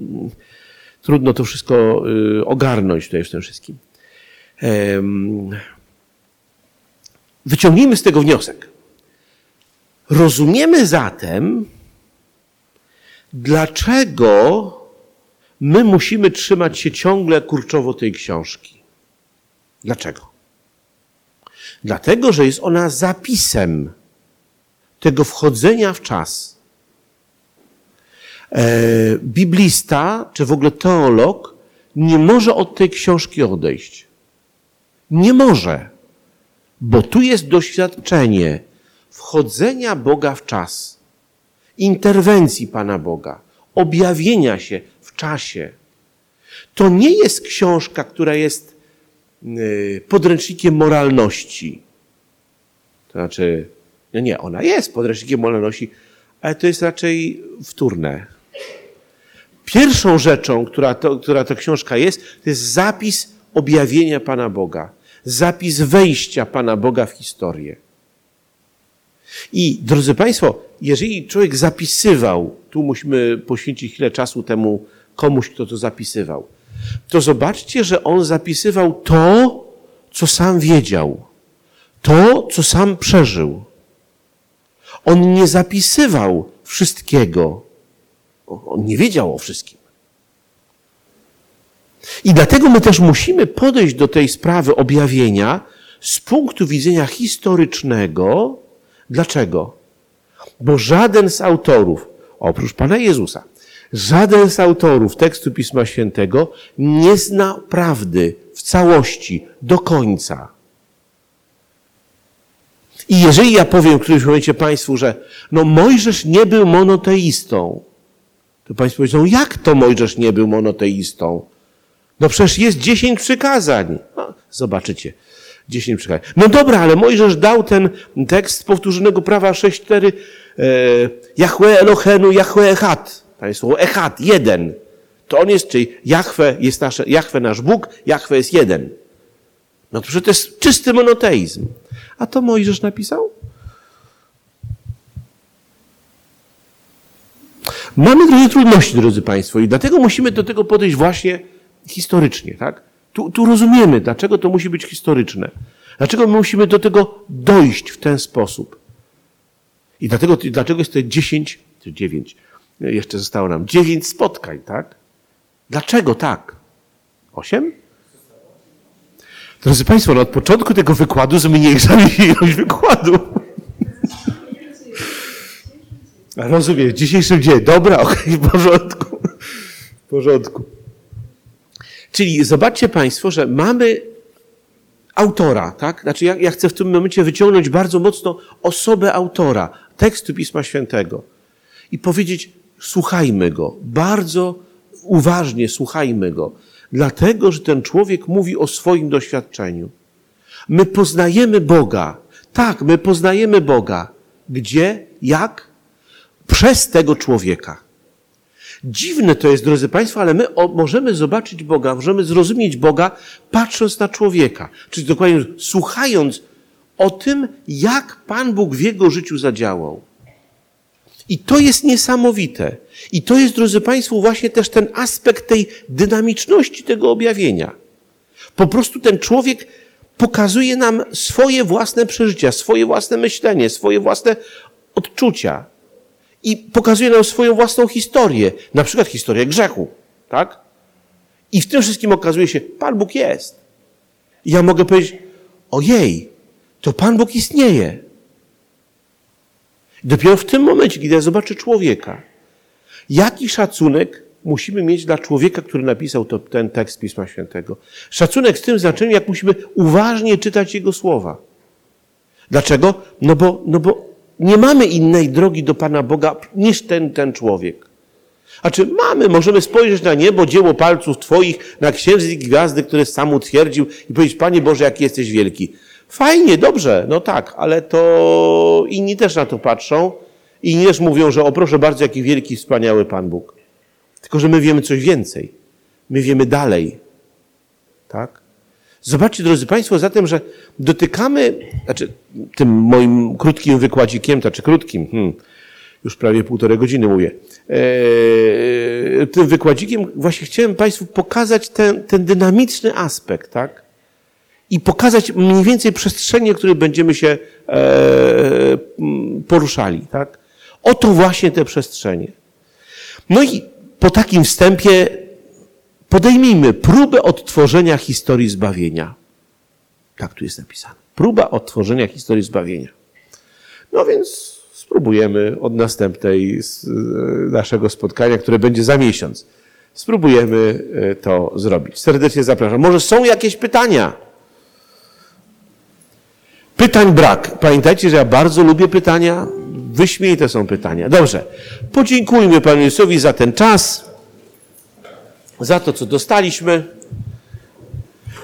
trudno to wszystko ogarnąć tutaj w tym wszystkim. Wyciągnijmy z tego wniosek. Rozumiemy zatem, dlaczego my musimy trzymać się ciągle kurczowo tej książki. Dlaczego? Dlatego, że jest ona zapisem tego wchodzenia w czas. E, biblista, czy w ogóle teolog, nie może od tej książki odejść. Nie może. Bo tu jest doświadczenie wchodzenia Boga w czas, interwencji Pana Boga, objawienia się w czasie. To nie jest książka, która jest y, podręcznikiem moralności. To znaczy, no nie, ona jest podręcznikiem moralności, ale to jest raczej wtórne. Pierwszą rzeczą, która to, która to książka jest, to jest zapis objawienia Pana Boga zapis wejścia Pana Boga w historię. I drodzy Państwo, jeżeli człowiek zapisywał, tu musimy poświęcić chwilę czasu temu komuś, kto to zapisywał, to zobaczcie, że on zapisywał to, co sam wiedział, to, co sam przeżył. On nie zapisywał wszystkiego. On nie wiedział o wszystkim. I dlatego my też musimy podejść do tej sprawy objawienia z punktu widzenia historycznego. Dlaczego? Bo żaden z autorów, oprócz Pana Jezusa, żaden z autorów tekstu Pisma Świętego nie zna prawdy w całości, do końca. I jeżeli ja powiem w którymś momencie Państwu, że no Mojżesz nie był monoteistą, to Państwo powiedzą, jak to Mojżesz nie był monoteistą? No przecież jest dziesięć przykazań. No, zobaczycie. Dziesięć przykazań. No dobra, ale Mojżesz dał ten tekst powtórzonego prawa 6.4 e, Jahwe Elohenu, Jahwe Echad. Tam jest słowo Echad, jeden. To on jest, czyli Jahwe jest nasze, Jahwe nasz Bóg, Jahwe jest jeden. No to przecież to jest czysty monoteizm. A to Mojżesz napisał? Mamy trochę trudności, drodzy Państwo, i dlatego musimy do tego podejść właśnie historycznie, tak? Tu, tu rozumiemy, dlaczego to musi być historyczne. Dlaczego my musimy do tego dojść w ten sposób. I dlatego, dlaczego jest to 10, czy 9, jeszcze zostało nam 9 spotkań, tak? Dlaczego tak? 8? Drodzy Państwo, no od początku tego wykładu zmniejszamy ilość (laughs) wykładu. Rozumiem, w dzisiejszym dzień. Dobra, (laughs) okej, okay, w porządku. W porządku. Czyli zobaczcie Państwo, że mamy autora, tak? Znaczy ja, ja chcę w tym momencie wyciągnąć bardzo mocno osobę autora tekstu Pisma Świętego i powiedzieć, słuchajmy go, bardzo uważnie słuchajmy go, dlatego, że ten człowiek mówi o swoim doświadczeniu. My poznajemy Boga. Tak, my poznajemy Boga. Gdzie? Jak? Przez tego człowieka. Dziwne to jest, drodzy Państwo, ale my możemy zobaczyć Boga, możemy zrozumieć Boga, patrząc na człowieka. Czyli dokładnie słuchając o tym, jak Pan Bóg w jego życiu zadziałał. I to jest niesamowite. I to jest, drodzy Państwo, właśnie też ten aspekt tej dynamiczności tego objawienia. Po prostu ten człowiek pokazuje nam swoje własne przeżycia, swoje własne myślenie, swoje własne odczucia i pokazuje nam swoją własną historię, na przykład historię grzechu, tak? I w tym wszystkim okazuje się, Pan Bóg jest. I ja mogę powiedzieć, ojej, to Pan Bóg istnieje. Dopiero w tym momencie, kiedy ja zobaczę człowieka, jaki szacunek musimy mieć dla człowieka, który napisał to, ten tekst Pisma Świętego. Szacunek w tym znaczeniu, jak musimy uważnie czytać jego słowa. Dlaczego? No bo, no bo nie mamy innej drogi do Pana Boga niż ten, ten człowiek. A czy mamy, możemy spojrzeć na niebo, dzieło palców Twoich, na księżyc i gwiazdy, które sam utwierdził i powiedzieć, Panie Boże, jaki jesteś wielki. Fajnie, dobrze, no tak, ale to inni też na to patrzą. Inni też mówią, że o proszę bardzo, jaki wielki, wspaniały Pan Bóg. Tylko, że my wiemy coś więcej. My wiemy dalej. Tak? Zobaczcie, drodzy Państwo, zatem, że dotykamy, znaczy tym moim krótkim wykładzikiem, to czy krótkim, hmm, już prawie półtorej godziny mówię, e, tym wykładzikiem właśnie chciałem Państwu pokazać ten, ten dynamiczny aspekt, tak? I pokazać mniej więcej przestrzenie, w której będziemy się e, m, poruszali, tak? Oto właśnie te przestrzenie. No i po takim wstępie podejmijmy próbę odtworzenia historii zbawienia. Tak tu jest napisane. Próba odtworzenia historii zbawienia. No więc spróbujemy od następnej z- naszego spotkania, które będzie za miesiąc. Spróbujemy e, to zrobić. Serdecznie zapraszam. Może są jakieś pytania? Pytań brak. Pamiętajcie, że ja bardzo lubię pytania. Wyśmienite są pytania. Dobrze. Podziękujmy Panu Jezusowi za ten czas, za to, co dostaliśmy.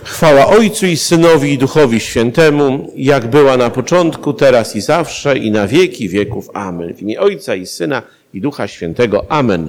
Chwała Ojcu i Synowi i Duchowi Świętemu, jak była na początku, teraz i zawsze, i na wieki wieków. Amen. W imię Ojca i Syna i Ducha Świętego. Amen.